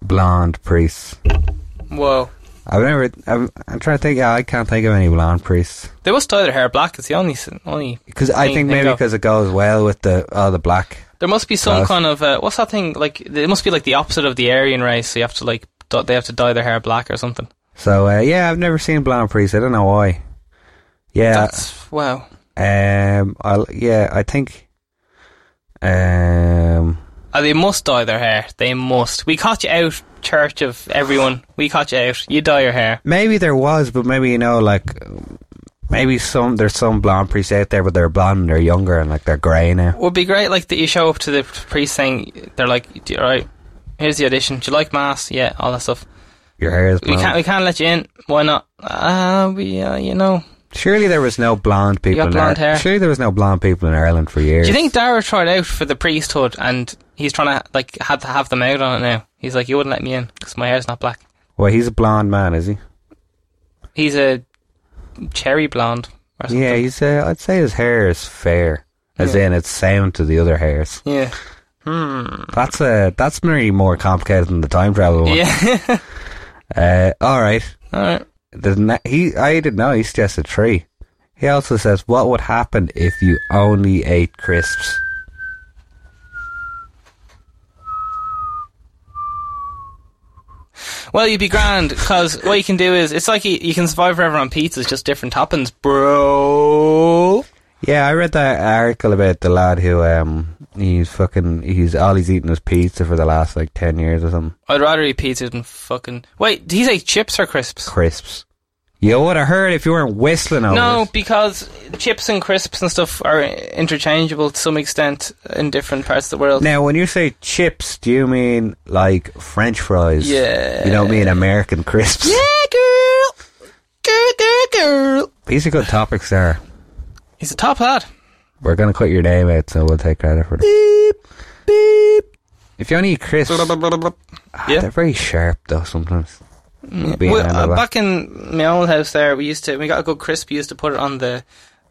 Speaker 2: blonde priests?
Speaker 1: Whoa.
Speaker 2: I've never. I'm, I'm trying to think. Yeah, I can't think of any blonde priests
Speaker 1: They must dye their hair black. It's the only only.
Speaker 2: because I
Speaker 1: Think-
Speaker 2: maybe
Speaker 1: of-
Speaker 2: because it goes well with the oh the black.
Speaker 1: There must be some
Speaker 2: Class.
Speaker 1: kind of uh, what's that thing like? It must be like the opposite of the Aryan race. So you have to like d- they have to dye their hair black or something.
Speaker 2: So uh, yeah, I've never seen blonde priests. I don't know why. Yeah,
Speaker 1: That's wow.
Speaker 2: um, I'll yeah, I think. Um,
Speaker 1: Uh, they must dye their hair. They must. We caught you out, church of everyone. We caught you out. You dye your hair.
Speaker 2: maybe there was, but maybe you know, like maybe some there's some blonde priests out there, but they're blonde, and they're younger, and like they're grey now.
Speaker 1: Would be great. Like that you show up to the priest saying they're like, "All right, here's the audition. Do you like mass? Yeah, all that stuff.
Speaker 2: Your hair is
Speaker 1: We can't. We can't let you in. Why not? Ah, we. Uh, you know.
Speaker 2: Surely there was no blonde people.
Speaker 1: got
Speaker 2: in
Speaker 1: blonde
Speaker 2: Ireland.
Speaker 1: hair?
Speaker 2: Surely there was no blonde people in Ireland for years.
Speaker 1: Do you think Dara tried out for the priesthood and he's trying to like had to have them out on it now? He's like, you wouldn't let me in because my hair's not black.
Speaker 2: Well, he's a blonde man, is he?
Speaker 1: He's a cherry blonde or something.
Speaker 2: Yeah, he's. Uh, I'd say his hair is fair, as
Speaker 1: Yeah.
Speaker 2: in it's sound to the other hairs.
Speaker 1: Yeah. Hmm.
Speaker 2: That's uh, that's really more complicated than the time travel one.
Speaker 1: Yeah.
Speaker 2: Uh, all right.
Speaker 1: all right.
Speaker 2: The he, I didn't know. He suggested three. He also says, "What would happen if you only ate crisps?"
Speaker 1: Well, you'd be grand because what you can do is it's like you, you can survive forever on pizzas, just different toppings, bro.
Speaker 2: Yeah, I read that article about the lad who um he's fucking he's all he's eating is pizza for the last like ten years or something.
Speaker 1: I'd rather eat pizza than fucking. Wait, did he say chips or crisps?
Speaker 2: Crisps. You would have heard if you weren't whistling over
Speaker 1: No,
Speaker 2: it.
Speaker 1: because chips and crisps and stuff are interchangeable to some extent in different parts of the world.
Speaker 2: Now, when you say chips, do you mean like French fries?
Speaker 1: Yeah.
Speaker 2: You don't mean American crisps?
Speaker 1: Yeah, girl. Girl, girl, girl.
Speaker 2: These are good topics there.
Speaker 1: He's a top lad.
Speaker 2: We're going to cut your name out, so we'll take credit for it. Beep, beep. If you only eat crisps, ah,
Speaker 1: Yeah.
Speaker 2: they're very sharp though sometimes.
Speaker 1: Well, uh, back in my old house there, we used to we got a good crisp. We used to put it on the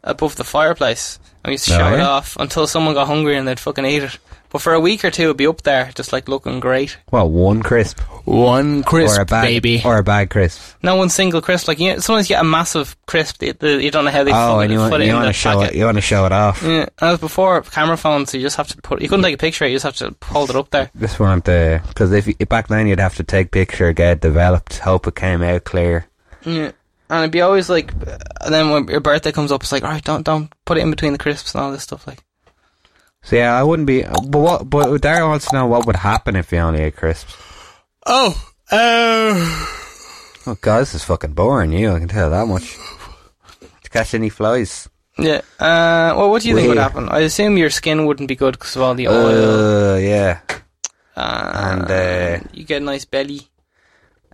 Speaker 1: above the fireplace, and we used to
Speaker 2: Oh,
Speaker 1: show it off until someone got hungry and they'd fucking eat it. But for a week or two, it'd be up there, just like looking great.
Speaker 2: Well, one crisp
Speaker 6: One crisp,
Speaker 2: or a bag,
Speaker 6: baby.
Speaker 2: or a bag crisp.
Speaker 1: No one single crisp. Like you, sometimes you get a massive crisp. that that you don't know how they
Speaker 2: Oh,
Speaker 1: fucking
Speaker 2: and you want,
Speaker 1: put it
Speaker 2: you
Speaker 1: in
Speaker 2: want
Speaker 1: the
Speaker 2: to show
Speaker 1: packet.
Speaker 2: it. You want to show it off.
Speaker 1: Yeah, and that was before camera phones, so you just have to put. You couldn't take a picture; you just have to hold it up there.
Speaker 2: Just want to, uh, because if you, back then you'd have to take picture, get it developed, hope it came out clear.
Speaker 1: Yeah, and it'd be always like, and then when your birthday comes up, it's like, all right, don't don't put it in between the crisps and all this stuff. Like,
Speaker 2: So yeah, I wouldn't be. But what? But Daryl wants to know what would happen if you only ate crisps.
Speaker 1: oh, uh,
Speaker 2: Oh god, this is fucking boring. You, I can tell that much. To catch any flies?
Speaker 1: yeah. Uh, well, what do you think would happen? I assume your skin wouldn't be good because of all the oil.
Speaker 2: Uh, yeah,
Speaker 1: Uh,
Speaker 2: and, uh,
Speaker 1: you get a nice belly.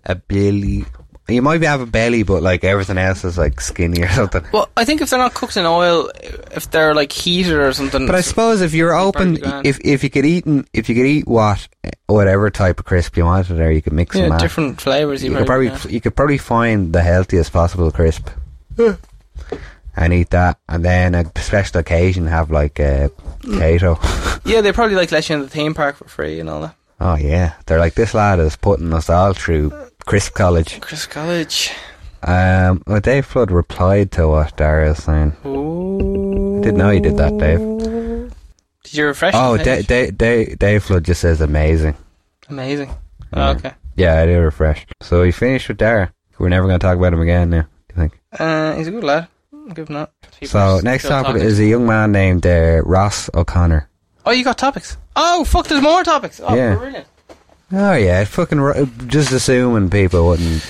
Speaker 2: a belly. You might be have a belly, but like everything else is like skinny or something.
Speaker 1: Well, I think if they're not cooked in oil, if they're like heated or something.
Speaker 2: But I suppose if you're open, if if you could eat and if you could eat what whatever type of crisp you wanted there, you could mix them
Speaker 1: yeah,
Speaker 2: up.
Speaker 1: different flavors.
Speaker 2: You could probably
Speaker 1: yeah.
Speaker 2: you could probably find the healthiest possible crisp and eat that, and then a special occasion have like a potato.
Speaker 1: Yeah, they probably like let you in the theme park for free and all that.
Speaker 2: oh yeah, they're like this lad is putting us all through crisp college.
Speaker 1: Chris College.
Speaker 2: Um, well, Dave Flood replied to what Dara was saying.
Speaker 1: Ooh.
Speaker 2: Didn't know he did that, Dave.
Speaker 1: Did you refresh?
Speaker 2: Oh,
Speaker 1: the
Speaker 2: Da-
Speaker 1: page?
Speaker 2: Da- Da- Dave Flood just says amazing.
Speaker 1: Amazing.
Speaker 2: Yeah.
Speaker 1: Oh, okay.
Speaker 2: Yeah, I did refresh. So he finished with Dara. We're never going to talk about him again now. Do you think?
Speaker 1: Uh, he's a good lad. Give him that.
Speaker 2: So next topic
Speaker 1: talking.
Speaker 2: is a young man named uh, Ross O'Connor.
Speaker 1: Oh, you got topics. Oh, fuck! There's more topics. Oh,
Speaker 2: Yeah.
Speaker 1: brilliant.
Speaker 2: Oh yeah, fucking ro- just assuming people wouldn't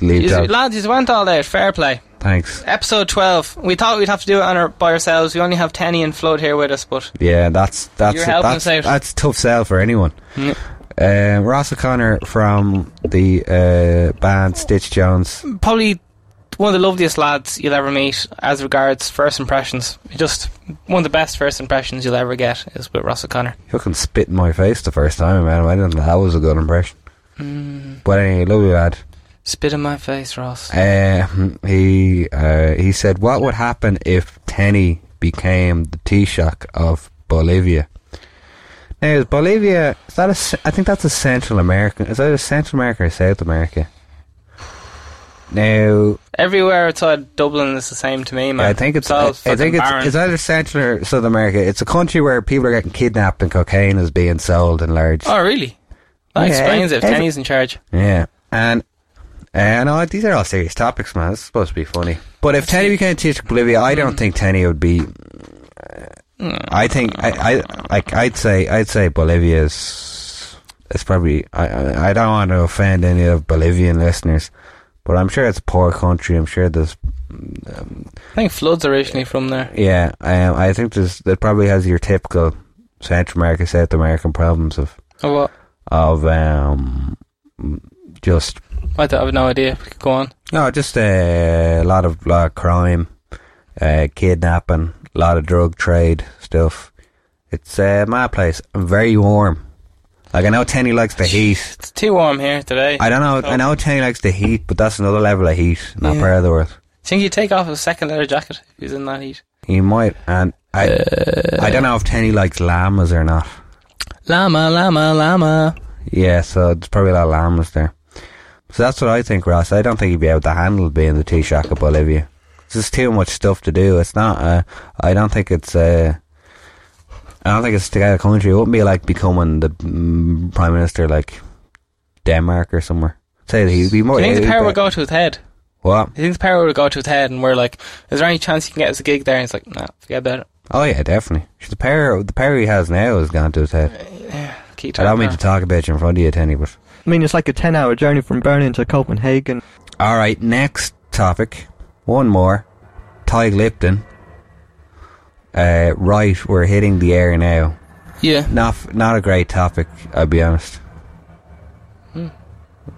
Speaker 2: leave.
Speaker 1: Yous- lads, you went all out. Fair play.
Speaker 2: Thanks.
Speaker 1: Episode 12. We thought we'd have to do it on our, by ourselves. We only have Tenny and Flood here with us, but
Speaker 2: Yeah, that's that's
Speaker 1: You're helping
Speaker 2: that's,
Speaker 1: us out.
Speaker 2: that's tough sell for anyone.
Speaker 1: Yeah.
Speaker 2: Um, Ross O'Connor from the uh, band Stitch Jones.
Speaker 1: probably one of the loveliest lads you'll ever meet as regards first impressions. Just one of the best first impressions you'll ever get is with Ross O'Connor.
Speaker 2: He fucking spit in my face the first time, man. I didn't. That was a good impression.
Speaker 1: Mm.
Speaker 2: But anyway, lovely lad.
Speaker 1: Spit in my face, Ross.
Speaker 2: Uh, he uh, he said, "What would happen if Tenny became the Taoiseach of Bolivia?" Now, is Bolivia? Is that a? I think that's a Central American. Is that a Central America or South America? Now,
Speaker 1: Everywhere outside Dublin is the same to me, man.
Speaker 2: I think it's.
Speaker 1: all
Speaker 2: I, I think it's. Is either Central or South America? It's a country where people are getting kidnapped and cocaine is being sold in large.
Speaker 1: Oh, really? That
Speaker 2: Yeah,
Speaker 1: explains it. If Tenny's in charge.
Speaker 2: Yeah, and and uh, these are all serious topics, man. Is supposed to be funny. But if Tenny became of Bolivia, I don't think Tenny would be. I think I, I like I'd say I'd say Bolivia's. It's probably I, I I don't want to offend any of Bolivian listeners, but I'm sure it's a poor country. I'm sure there's
Speaker 1: I think Flood's originally from there.
Speaker 2: yeah. Um, I think there's it probably has your typical Central America, South American problems of
Speaker 1: Oh, what?
Speaker 2: of um just
Speaker 1: I don't- I have no idea. Go on.
Speaker 2: No, just uh, a lot of lot of crime, uh, kidnapping, a lot of drug trade stuff. It's uh, my place. Very warm. Like I know Tenny likes the heat.
Speaker 1: It's too warm here today.
Speaker 2: I don't know. I know Tenny likes the heat, but that's another level of heat in that
Speaker 1: Yeah.
Speaker 2: part of the world.
Speaker 1: think he'd take off his second leather jacket if he was in that heat.
Speaker 2: He might, and I I don't know if Tenny likes llamas or not.
Speaker 1: Llama, llama, llama.
Speaker 2: Yeah, so there's probably a lot of llamas there. So that's what I think, Ross. I don't think he'd be able to handle being the Taoiseach of Bolivia. It's just too much stuff to do. It's not. Uh, I don't think it's. Uh, I don't think it's the kind of country. It wouldn't be like becoming the mm, prime minister, like Denmark or somewhere. Say that he'd be more.
Speaker 1: Do you think the
Speaker 2: he'd
Speaker 1: power would go to his head?
Speaker 2: What?
Speaker 1: Do you think the power would go to his head and we're like, is there any chance you can get us a gig there? And he's like, nah, forget about it.
Speaker 2: Oh yeah, definitely. The power, the power he has now has gone to his head.
Speaker 1: Yeah, Keep
Speaker 2: I don't
Speaker 1: talking
Speaker 2: mean to
Speaker 1: on.
Speaker 2: talk about you in front of you, Tenny, but
Speaker 4: I mean, it's like a 10 hour journey from Berlin to Copenhagen.
Speaker 2: All right, next topic. One more. Tig Lipton. Uh, right, we're hitting the air now.
Speaker 1: Yeah.
Speaker 2: Not not a great topic, I'll be honest.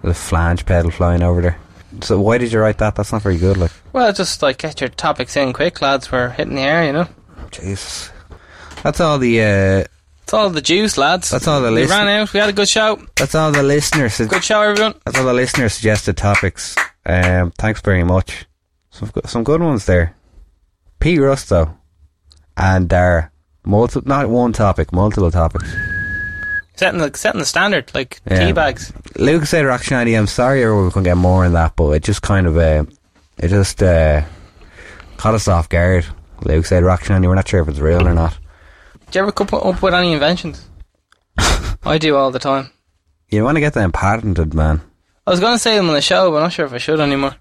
Speaker 2: The flange pedal flying over there. So why did you write that? That's not very good. Like
Speaker 1: Well, just like get your topics in quick, lads. We're hitting the air, you know.
Speaker 2: Jesus. That's all the uh,
Speaker 1: It's all the juice, lads.
Speaker 2: That's all the
Speaker 1: We
Speaker 2: listen-
Speaker 1: ran out. We had a good show.
Speaker 2: that's all the listeners.
Speaker 1: Good show, everyone.
Speaker 2: That's all the listener suggested topics. Um, thanks very much. Some some good ones there. P. Pete Rusto and Dara. Multi- not one topic, multiple topics.
Speaker 1: Setting the setting the standard, like
Speaker 2: Yeah.
Speaker 1: tea bags.
Speaker 2: Luke said Rock Shandy, I'm sorry or we can get more in that, but it just kind of uh, it just uh, caught us off guard. Luke said Rock Shandy, we're not sure if it's real or not.
Speaker 1: Do you ever come up with any inventions? I do all the time.
Speaker 2: You want to get them patented, man.
Speaker 1: I was going to say them on the show, but I'm not sure if I should anymore.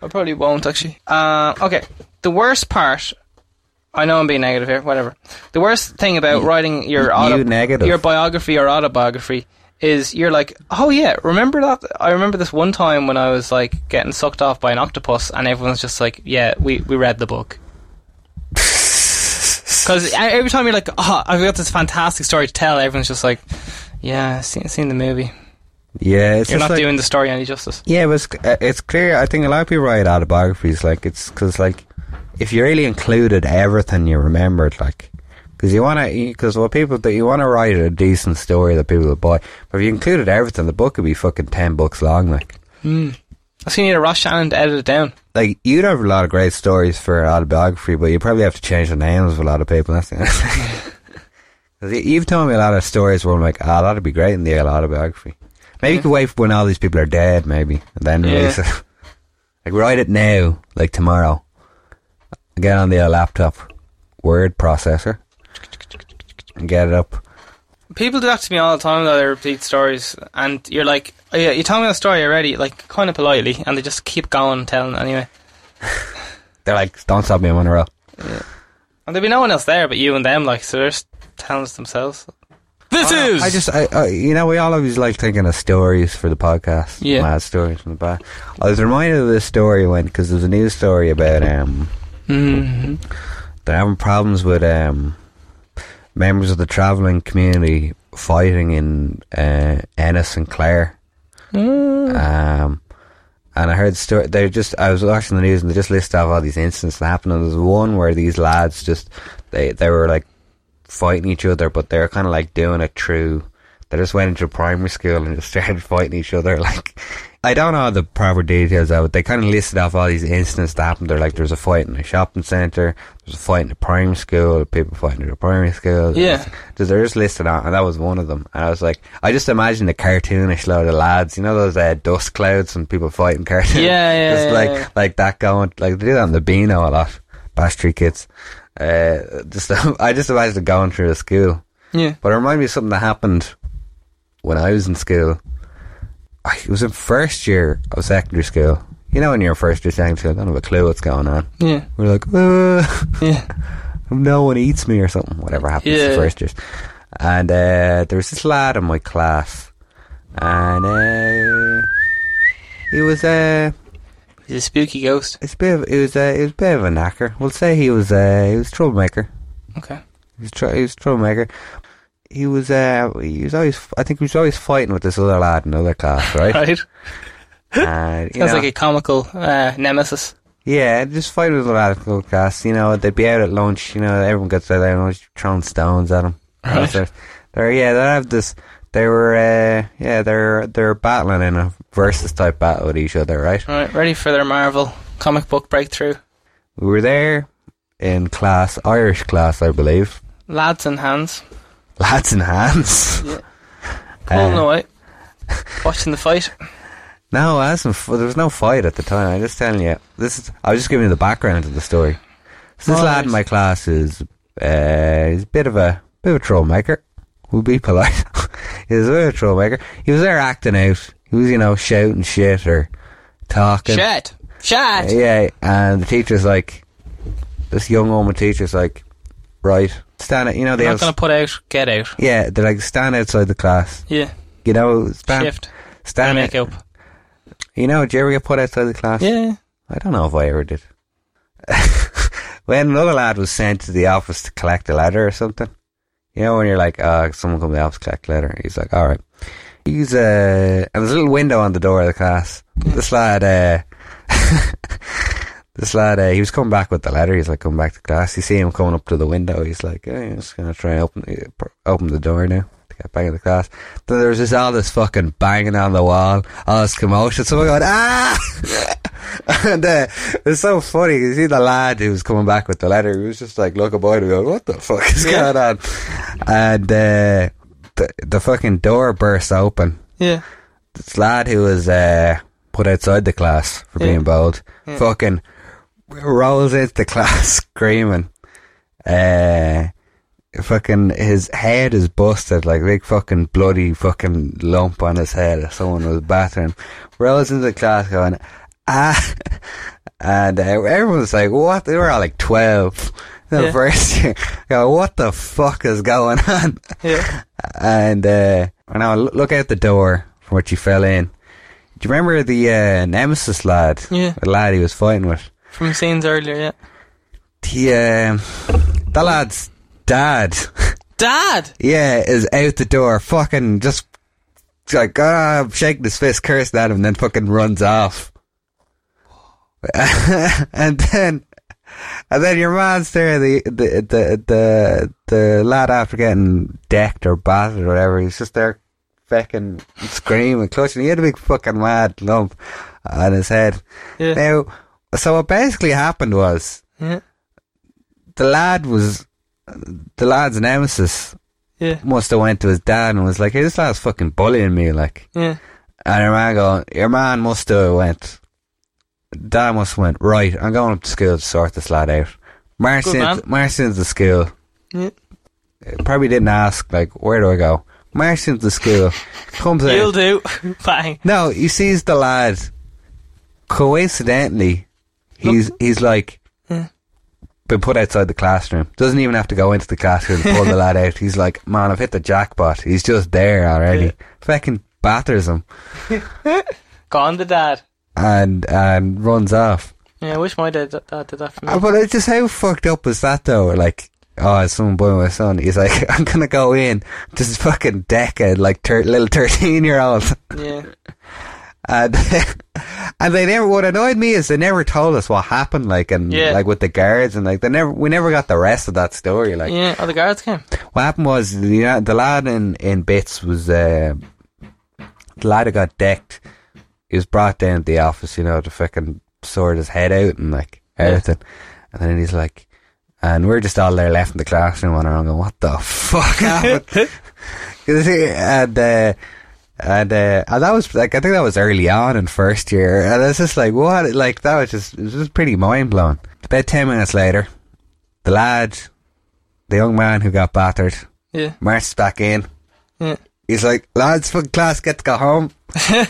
Speaker 1: I probably won't actually. Uh, okay, the worst part. I know I'm being negative here. Whatever. The worst thing about writing your
Speaker 2: you
Speaker 1: auto-
Speaker 2: negative.
Speaker 1: your biography or autobiography is you're like, oh yeah, remember that? I remember this one time when I was like getting sucked off by an octopus, and everyone's just like, yeah, we we read the book. Because every time you're like, oh, I've got this fantastic story to tell, everyone's just like, yeah, seen seen the movie.
Speaker 2: Yeah, it's
Speaker 1: You're not
Speaker 2: like,
Speaker 1: doing the story any justice.
Speaker 2: Yeah, but it's, uh, it's clear. I think a lot of people write autobiographies like it's because like if you really included everything you remembered, like because you want to because what people that you want to write a decent story that people will buy. But if you included everything, the book would be fucking ten books long. Like
Speaker 1: I seen you need a Ross Shannon to edit it down.
Speaker 2: like you'd have a lot of great stories for an autobiography, but you probably have to change the names of a lot of people. That's the only thing. 'Cause you- You've told me a lot of stories where I'm like, ah, that'd be great in the autobiography. Maybe you could wait for when all these people are dead, maybe, and then
Speaker 1: Yeah.
Speaker 2: release it. like write it now, like tomorrow. Get on the uh, laptop, word processor, and get it up.
Speaker 1: People do that to me all the time. Though they repeat stories, and you're like, oh, "Yeah, you told me a story already," like kind of politely, and they just keep going telling anyway.
Speaker 2: They're like, don't stop me, I'm on a roll.
Speaker 1: And there'd be no one else there but you and them, like so they're just telling us themselves. This is.
Speaker 2: I just, I, I, you know, we all always like thinking of stories for the podcast.
Speaker 1: Yeah.
Speaker 2: Mad stories from the back. I was reminded of this story when, because there's a news story about, um,
Speaker 1: Mhm.
Speaker 2: they're having problems with, um, members of the travelling community fighting in, uh, Ennis and Clare. Um, and I heard story. They just I was watching the news and they just list off all these incidents that happened. And there's one where these lads just they they were like fighting each other, but they're kind of like doing it through. They just went into primary school and just started fighting each other. Like I don't know the proper details of it. They kind of listed off all these incidents that happened. They're like there's a fight in a shopping centre, there's a fight in a primary school, people fighting in a primary school.
Speaker 1: Yeah.
Speaker 2: Just, they're just listed out, and that was one of them. And I was like, I just imagined a cartoonish load of lads, you know those uh, dust clouds and people fighting cartoons.
Speaker 1: Yeah, yeah,
Speaker 2: just
Speaker 1: yeah,
Speaker 2: like
Speaker 1: yeah.
Speaker 2: like that going. Like they do that in the Beano a lot. Bash Street Kids. Uh, just I just imagined it going through the school.
Speaker 1: Yeah.
Speaker 2: But it reminded me of something that happened when I was in school. I it was in first year of secondary school. You know, when you're in first year secondary school, I don't have a clue what's going on.
Speaker 1: Yeah.
Speaker 2: We're like, uh,
Speaker 1: Yeah.
Speaker 2: no one eats me or something. Whatever happens
Speaker 1: Yeah.
Speaker 2: to first years. And uh, there was this lad in my class, and uh, he was uh,
Speaker 1: He's a spooky ghost.
Speaker 2: it's a bit of, it was uh, it was a bit of a knacker. We'll say he was a, he was a troublemaker.
Speaker 1: Okay.
Speaker 2: He was, tr- he was a troublemaker. He was uh, he was always I think he was always fighting with this other lad in another class, right?
Speaker 1: Right.
Speaker 2: and, you
Speaker 1: Sounds
Speaker 2: know,
Speaker 1: like a comical uh, nemesis.
Speaker 2: Yeah, just fighting with a lot of cool class. You know, they'd be out at lunch. You know, everyone gets out there and always throwing stones at them.
Speaker 1: Right.
Speaker 2: They're, they're yeah, they have this. They were uh, yeah, they're they're battling in a versus type battle with each other, right?
Speaker 1: Right. Ready for their Marvel comic book breakthrough.
Speaker 2: We were there in class, Irish class, I believe.
Speaker 1: Lads and hands.
Speaker 2: Lads in hands.
Speaker 1: Yeah. Pulling
Speaker 2: Uh,
Speaker 1: away. Watching the fight.
Speaker 2: No, I wasn't, f- there was no fight at the time. I'm just telling you. This is. I was just giving you the background of the story. So this
Speaker 1: Right.
Speaker 2: lad in my class is uh, he's a bit of a bit of a troublemaker. We'll be polite. he's a bit of a troublemaker. He was there acting out. He was, you know, shouting shit or talking.
Speaker 1: Shit, Shat.
Speaker 2: Yeah, and the teacher's like, this young woman teacher's like, right, stand it. You know they
Speaker 1: You're not going to put out, get out.
Speaker 2: yeah, they're like stand outside the class.
Speaker 1: Yeah.
Speaker 2: You know, stand.
Speaker 1: Shift.
Speaker 2: Stand
Speaker 1: make
Speaker 2: out.
Speaker 1: up.
Speaker 2: You know, do you ever get put outside the class?
Speaker 1: Yeah.
Speaker 2: I don't know if I ever did. when another lad was sent to the office to collect a letter or something, you know, when you're like, oh, someone come to the office to collect a letter, he's like, all right. He's, uh, and there's a little window on the door of the class. This lad, uh, this lad, uh, he was coming back with the letter. He's like, coming back to class. You see him coming up to the window. He's like, hey, I'm just going to try and open, uh, open the door now to get back into class. Then there was just all this fucking banging on the wall, all this commotion. Someone going, ah! and uh, it's so funny. You see the lad who was coming back with the letter. He was just like looking and going, "What the fuck is
Speaker 1: Yeah.
Speaker 2: going on?" And uh, the the fucking door burst open.
Speaker 1: Yeah.
Speaker 2: This lad who was uh, put outside the class for
Speaker 1: Yeah.
Speaker 2: being bold,
Speaker 1: Yeah.
Speaker 2: fucking rolls into the class screaming. Uh, fucking his head is busted, like a big fucking bloody fucking lump on his head. Someone was battering, rolls into the class going ah, and uh, everyone's like, "What?" They were all like twelve. The
Speaker 1: Yeah.
Speaker 2: first year, go, what the fuck is going on?
Speaker 1: Yeah.
Speaker 2: And uh, now look look out the door from which he fell in. Do you remember the uh, Nemesis lad?
Speaker 1: Yeah.
Speaker 2: The lad he was fighting with.
Speaker 1: From scenes earlier, yeah.
Speaker 2: The um, that lad's dad,
Speaker 1: Dad!
Speaker 2: yeah, is out the door, fucking just like ah, shaking his fist, cursing at him, and then fucking runs off. and then, and then your man's there, the the the the the lad after getting decked or battered or whatever, he's just there, fucking screaming, clutching. He had a big fucking mad lump on his head.
Speaker 1: Yeah.
Speaker 2: Now, so what basically happened was
Speaker 1: Yeah.
Speaker 2: the lad was the lad's nemesis
Speaker 1: Yeah.
Speaker 2: must have went to his dad and was like, "Hey, this lad's fucking bullying me," like.
Speaker 1: Yeah.
Speaker 2: And your man go, your man must have went. Dad must have went right. I'm going up to school to sort this lad out.
Speaker 1: Man.
Speaker 2: into, the school.
Speaker 1: Yeah.
Speaker 2: Probably didn't ask like, where do I go? March into the school. Comes
Speaker 1: You'll do. Bang.
Speaker 2: No, he sees the lad. Coincidentally, he's he's like
Speaker 1: Yeah.
Speaker 2: been put outside the classroom. Doesn't even have to go into the classroom to pull the lad out. He's like, man, I've hit the jackpot. He's just there already.
Speaker 1: Yeah.
Speaker 2: Fucking batters him
Speaker 1: Gone the dad.
Speaker 2: and and runs off.
Speaker 1: Yeah, I wish my dad, did that for me.
Speaker 2: Uh, But it's just how fucked up is that though? Like, oh, is someone bullying my son? He's like, I'm gonna go in, just fucking decade, like thir- little thirteen year old,
Speaker 1: yeah.
Speaker 2: and and they never. What annoyed me is they never told us what happened, like, and
Speaker 1: Yeah.
Speaker 2: like with the guards, and like they never, we never got the rest of that story. Like,
Speaker 1: Yeah. Oh, the guards came.
Speaker 2: what happened was the the lad in in bits was uh, the lad who got decked. He was brought down to the office, you know, to fucking sort his head out and like everything. And then he's like, and we're just all there left in the classroom and I'm going, what the fuck happened? and uh, and uh, and that was like I think that was early on in first year, and it's just like what like that was just it was just pretty mind blowing. About ten minutes later, the lad, the young man who got battered,
Speaker 1: Yeah.
Speaker 2: marches back in.
Speaker 1: Yeah.
Speaker 2: He's like, lads, fucking class, get to go home.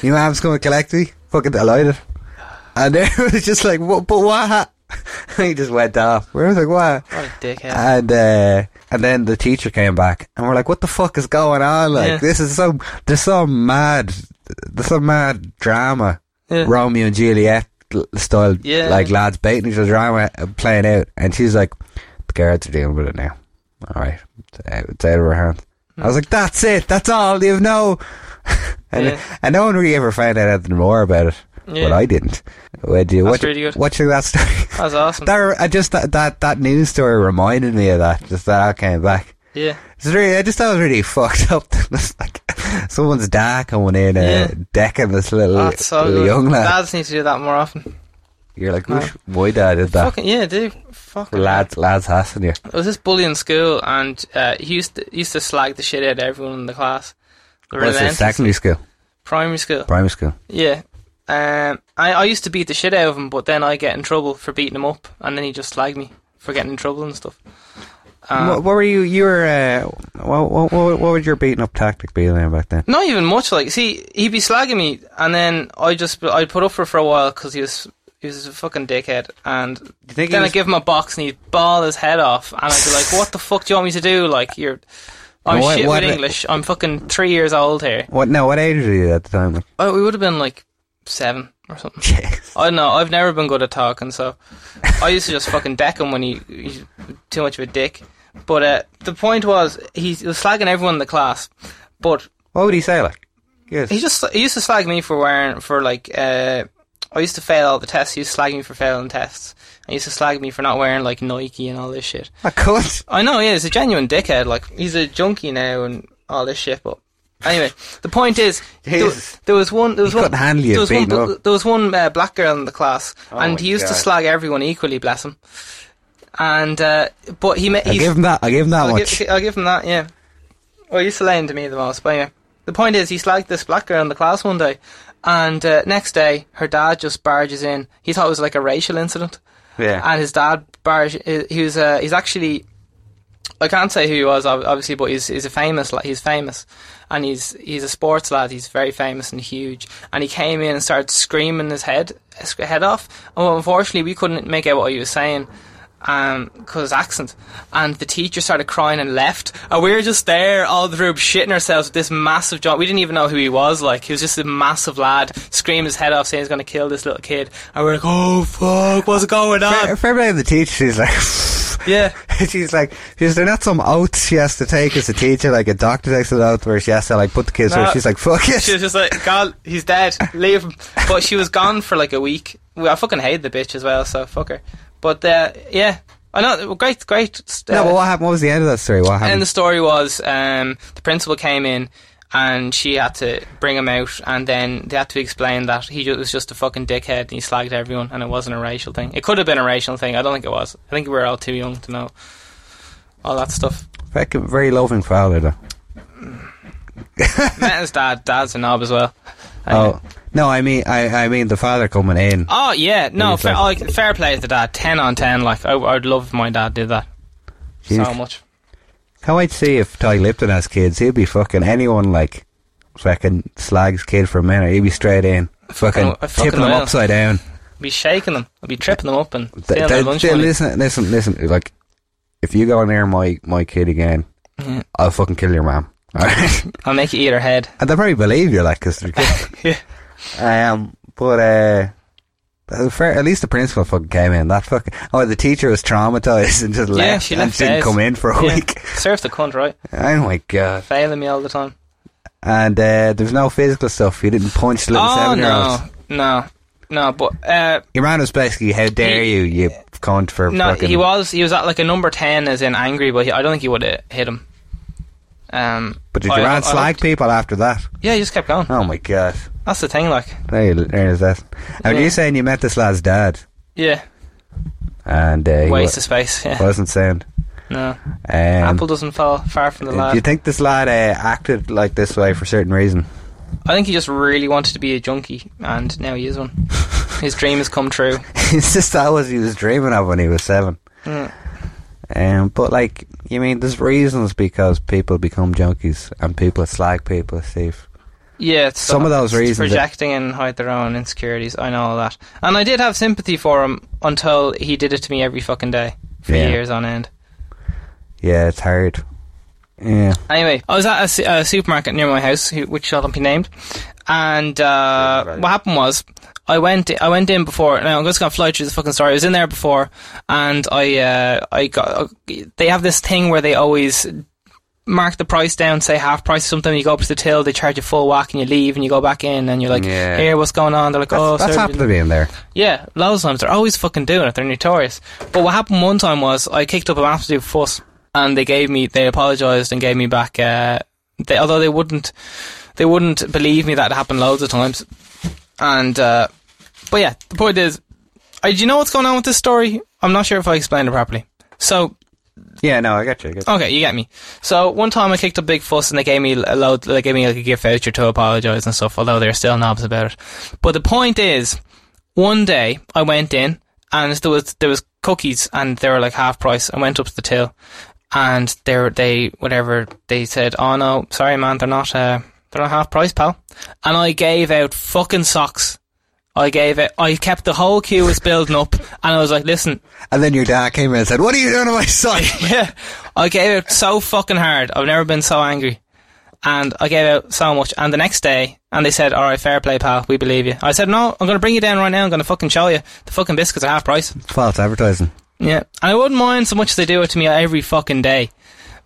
Speaker 2: Your mom's coming to collect me. Fucking delighted. And there was just like, what, but what? ha-" he just went off. We were like, what?
Speaker 1: What a dickhead.
Speaker 2: And uh, and then the teacher came back, and we're like, "What the fuck is going on? Like,
Speaker 1: Yeah.
Speaker 2: this is so there's some mad, there's some mad drama,
Speaker 1: Yeah.
Speaker 2: Romeo and Juliet style,
Speaker 1: Yeah.
Speaker 2: like lads baiting each other drama uh, playing out." And she's like, "The guards are dealing with it now. All right, it's out, it's out of her hands." I was like, "That's it. That's all. You know." and
Speaker 1: Yeah.
Speaker 2: and no one really ever found out anything more about it.
Speaker 1: Yeah.
Speaker 2: But I didn't. What do you?
Speaker 1: That's
Speaker 2: what,
Speaker 1: really good.
Speaker 2: What you that story?
Speaker 1: That was awesome.
Speaker 2: That I just that, that that news story reminded me of that. Just that I came back.
Speaker 1: yeah.
Speaker 2: It's really, I just thought it was really fucked up. It's like someone's dad coming in, uh,
Speaker 1: Yeah.
Speaker 2: decking this little,
Speaker 1: That's so
Speaker 2: little young lad.
Speaker 1: Dads need to do that more often.
Speaker 2: You're like,
Speaker 1: No.
Speaker 2: wish my dad did that.
Speaker 1: Fucking yeah, dude. Fucking
Speaker 2: Lads, lads, hassling you.
Speaker 1: There was this bully in school, and uh, he used to, he used to slag the shit out of everyone in the class.
Speaker 2: What's this?
Speaker 1: Relentless.
Speaker 2: Secondary school,
Speaker 1: Primary school.
Speaker 2: primary school.
Speaker 1: Yeah. Um, I, I used to beat the shit out of him, but then I get in trouble for beating him up, and then he just slagged me for getting in trouble and stuff. Um,
Speaker 2: what, what were you? You were. Uh, what, what, what, what would your beating up tactic be then back then?
Speaker 1: Not even much. Like, see, he'd be slagging me, and then I just I'd put up for for a while because he was he was a fucking dickhead, and
Speaker 2: Do you think
Speaker 1: then I'd give him a box and he'd ball his head off, and I'd be like, "What the fuck do you want me to do? Like, you're." I'm
Speaker 2: what-
Speaker 1: shit
Speaker 2: what-
Speaker 1: with English. I'm fucking three years old here.
Speaker 2: What? No, what age were you at the time?
Speaker 1: Oh, we would have been like seven or something. I don't know. I've never been good at talking, so I used to just fucking deck him when he he's too much of a dick. But uh, the point was, he was slagging everyone in the class, but
Speaker 2: What would he say like? Yes.
Speaker 1: he just he used to slag me for wearing for like uh, I used to fail all the tests. He used to slag me for failing tests. He used to slag me for not wearing like Nike and all this shit.
Speaker 2: I could.
Speaker 1: I know, yeah, he's a genuine dickhead. Like he's a junkie now and all this shit. But anyway, the point is, there, there was one. There was
Speaker 2: He
Speaker 1: one. there was one. There was one uh, black girl in the class, and he used to
Speaker 2: God.
Speaker 1: slag everyone equally. Bless him. And uh, but he ma-
Speaker 2: I
Speaker 1: he's,
Speaker 2: give him that. I give him that
Speaker 1: I'll
Speaker 2: much.
Speaker 1: give, I'll give him that. Yeah. Well, he used to lay into me the most. But anyway, the point is, he slagged this black girl in the class one day, and uh, next day her dad just barges in. He thought it was like a racial incident
Speaker 2: yeah.
Speaker 1: and his dad barge he was uh, he's actually I can't say who he was obviously but he's he's a famous la- he's famous. And he's he's a sports lad he's very famous and huge. And he came in and started screaming his head his head off. And unfortunately we couldn't make out what he was saying um, cause his accent, and the teacher started crying and left, and we were just there all through shitting ourselves with this massive John. We didn't even know who he was. Like he was just a massive lad, screaming his head off, saying he's going to kill this little kid, and we we're like, "Oh fuck, what's going on?"
Speaker 2: Fair, fair play the teacher. She's like,
Speaker 1: Yeah,
Speaker 2: she's like, she's they're not some oaths she has to take as a teacher, like a doctor takes an oath where she has to like put the kids
Speaker 1: No.
Speaker 2: through. She's like, fuck it.
Speaker 1: she was just like, "God, he's dead. Leave him." But she was gone for like a week. I fucking hate the bitch as well, so fuck her. But uh, yeah, I know. Great, great. Uh,
Speaker 2: no, but what happened? What was the end of that story? What happened?
Speaker 1: And the story was um, the principal came in and she had to bring him out, and then they had to explain that he was just a fucking dickhead and he slagged everyone, and it wasn't a racial thing. It could have been a racial thing. I don't think it was. I think we were all too young to know all that stuff.
Speaker 2: Very loving father, though.
Speaker 1: Met his dad. Dad's a knob as well.
Speaker 2: Oh no, I mean, I, I mean the father coming in.
Speaker 1: Oh yeah, no, fair,
Speaker 2: like-
Speaker 1: like, fair play to the dad. Ten on ten. Like I, I'd love if my dad did that so
Speaker 2: Jeez.
Speaker 1: much.
Speaker 2: Can't wait to see if Ty Lipton has kids. he'd be fucking anyone like fucking slags kid for a minute. He'd be straight in, fucking,
Speaker 1: fucking
Speaker 2: tipping them
Speaker 1: will.
Speaker 2: upside down.
Speaker 1: I'd be shaking them. I'd be tripping them up and
Speaker 2: Th- th-
Speaker 1: lunch
Speaker 2: th- listen, listen, listen. Like, if you go near my my kid again. I'll fucking kill your mom. Alright?
Speaker 1: I'll make you eat her head.
Speaker 2: and they'll probably believe you, like, because.
Speaker 1: Yeah.
Speaker 2: Um, but uh, fair, at least the principal fucking came in. That fucking oh, the teacher was traumatized and just
Speaker 1: Yeah,
Speaker 2: left
Speaker 1: she
Speaker 2: and
Speaker 1: left
Speaker 2: didn't
Speaker 1: days.
Speaker 2: come in for a
Speaker 1: Yeah.
Speaker 2: week.
Speaker 1: Serve the cunt, right?
Speaker 2: Oh my god!
Speaker 1: Failing me all the time.
Speaker 2: And uh, there's no physical stuff. You didn't punch little
Speaker 1: oh
Speaker 2: seven year olds.
Speaker 1: no, no, no. But uh,
Speaker 2: man was basically, "How dare
Speaker 1: He-
Speaker 2: you, you cunt for
Speaker 1: no,
Speaker 2: fucking."
Speaker 1: he was he was at like a number ten, as in angry, but he, I don't think he would have hit him. Um,
Speaker 2: But did
Speaker 1: I-
Speaker 2: your
Speaker 1: I-
Speaker 2: slag people after that?
Speaker 1: Yeah, he just kept going.
Speaker 2: Oh my god!
Speaker 1: That's the thing, like,
Speaker 2: There, you- there's that. And
Speaker 1: Yeah.
Speaker 2: you saying you met this lad's dad,
Speaker 1: yeah,
Speaker 2: and uh,
Speaker 1: waste
Speaker 2: wa-
Speaker 1: of space. Yeah,
Speaker 2: wasn't sound.
Speaker 1: no,
Speaker 2: Um,
Speaker 1: apple doesn't fall far from the
Speaker 2: do
Speaker 1: lad.
Speaker 2: you think this lad uh, acted like this way for a certain reason?
Speaker 1: I think he just really wanted to be a junkie, and now he is one. His dream has come true.
Speaker 2: it's just that was he was dreaming of when he was seven.
Speaker 1: Yeah.
Speaker 2: Um, but like, you mean there's reasons because people become junkies and people slag people, Steve.
Speaker 1: Yeah,
Speaker 2: Some of those
Speaker 1: it's
Speaker 2: reasons that-
Speaker 1: projecting and hide their own insecurities. I know all that, and I did have sympathy for him until he did it to me every fucking day for
Speaker 2: Yeah.
Speaker 1: years on end.
Speaker 2: Yeah, it's hard. Yeah.
Speaker 1: Anyway, I was at a, a supermarket near my house, which shall not be named, and uh, what happened was I went I went in before. Now I'm just gonna fly through the fucking story. I was in there before, and I uh, I got they have this thing where they always mark the price down, say half price. or Sometimes you go up to the till, they charge you full whack, and you leave, and you go back in, and you're like,
Speaker 2: Yeah.
Speaker 1: "Here, what's going on?" They're like,
Speaker 2: That's,
Speaker 1: "Oh,
Speaker 2: that's
Speaker 1: sorry,
Speaker 2: happened to me in there.
Speaker 1: yeah, loads of times. They're always fucking doing it. They're notorious. But what happened one time was I kicked up an absolute fuss, and they gave me, they apologised and gave me back. Uh, they, although they wouldn't, they wouldn't believe me that it happened loads of times. And uh, but yeah, the point is, uh, do you know what's going on with this story? I'm not sure if I explained it properly. So
Speaker 2: Yeah, no, I got you. I got you.
Speaker 1: Okay, you get me. So one time I kicked a big fuss and they gave me a load, they gave me like a gift voucher to apologise and stuff, although they're still knobs about it. But the point is, one day I went in and there was there was cookies and they were like half price. I went up to the till and they were, they whatever they said, oh no, sorry man, they're not uh, they're not half price, pal. And I gave out fucking socks. I gave it. I kept the whole queue was building up, and I was like, "Listen,
Speaker 2: And then your dad came in and said, "What are you doing to my son?"
Speaker 1: yeah, I gave it so fucking hard. I've never been so angry. and I gave out so much. And the next day, and they said, "All right, fair play, pal. We believe you." I said, "No, I'm going to bring you down right now. I'm going to fucking show you the fucking biscuits are half price."
Speaker 2: False advertising.
Speaker 1: Yeah, and I wouldn't mind so much as they do it to me every fucking day.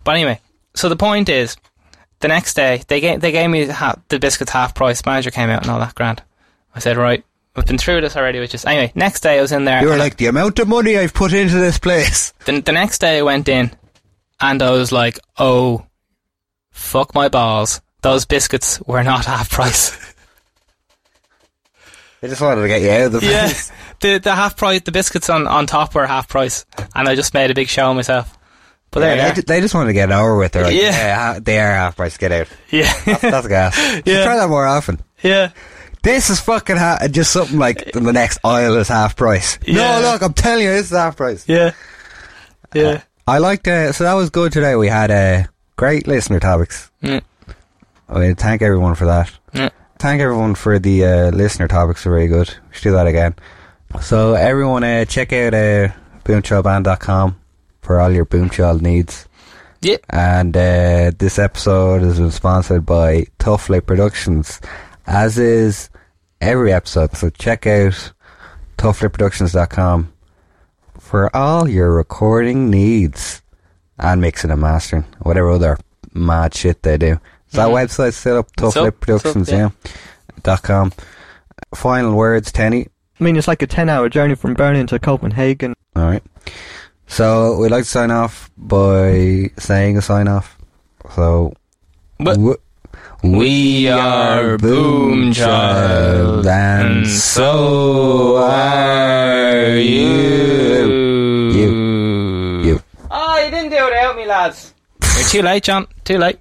Speaker 1: But anyway, so the point is, the next day they gave they gave me the, ha- the biscuits half price. Manager came out and all that grand. I said, right, we've been through this already. Which is anyway. Next day I was in there.
Speaker 2: You were like, the amount of money I've put into this place.
Speaker 1: the, the next day I went in, and I was like, oh, fuck my balls. Those biscuits were not half price.
Speaker 2: I just wanted to get you out of the
Speaker 1: yeah, the the half price, the biscuits on, on top were half price, and I just made a big show of myself. But
Speaker 2: Yeah, they, they, just want to get over with. They're like,
Speaker 1: Yeah.
Speaker 2: yeah, they are half price. Get out.
Speaker 1: Yeah,
Speaker 2: That's, that's gas. You
Speaker 1: Yeah.
Speaker 2: try that more often.
Speaker 1: yeah.
Speaker 2: This is fucking ha- just something like the next aisle is half price.
Speaker 1: Yeah.
Speaker 2: No, look, I'm telling you, this is half price.
Speaker 1: Yeah. Yeah.
Speaker 2: I liked uh, so that was good today. We had uh, great listener topics.
Speaker 1: Mm.
Speaker 2: I thank everyone for that.
Speaker 1: Yeah.
Speaker 2: Thank everyone for the uh, listener topics. Are very good. We should do that again. So everyone, uh, check out uh, for all your boomchild needs.
Speaker 1: Yeah.
Speaker 2: And uh, this episode has been sponsored by Tough Light Productions, as is every episode. So check out toughlightproductions.com for all your recording needs and mixing and mastering, whatever other mad shit they do. So that website's set up,
Speaker 1: It's up, it's up,
Speaker 2: toughlightproductions,
Speaker 1: yeah.
Speaker 2: yeah. Dot com. Final words, Tenny.
Speaker 4: I mean, it's like a 10 hour journey from Berlin to Copenhagen.
Speaker 2: All right. So we'd like to sign off by saying a sign off. So
Speaker 1: But-
Speaker 2: w-
Speaker 1: We are Boomchild, and so are you.
Speaker 2: You. You.
Speaker 1: Oh, you didn't do it without me, lads. You're too late, John. Too late.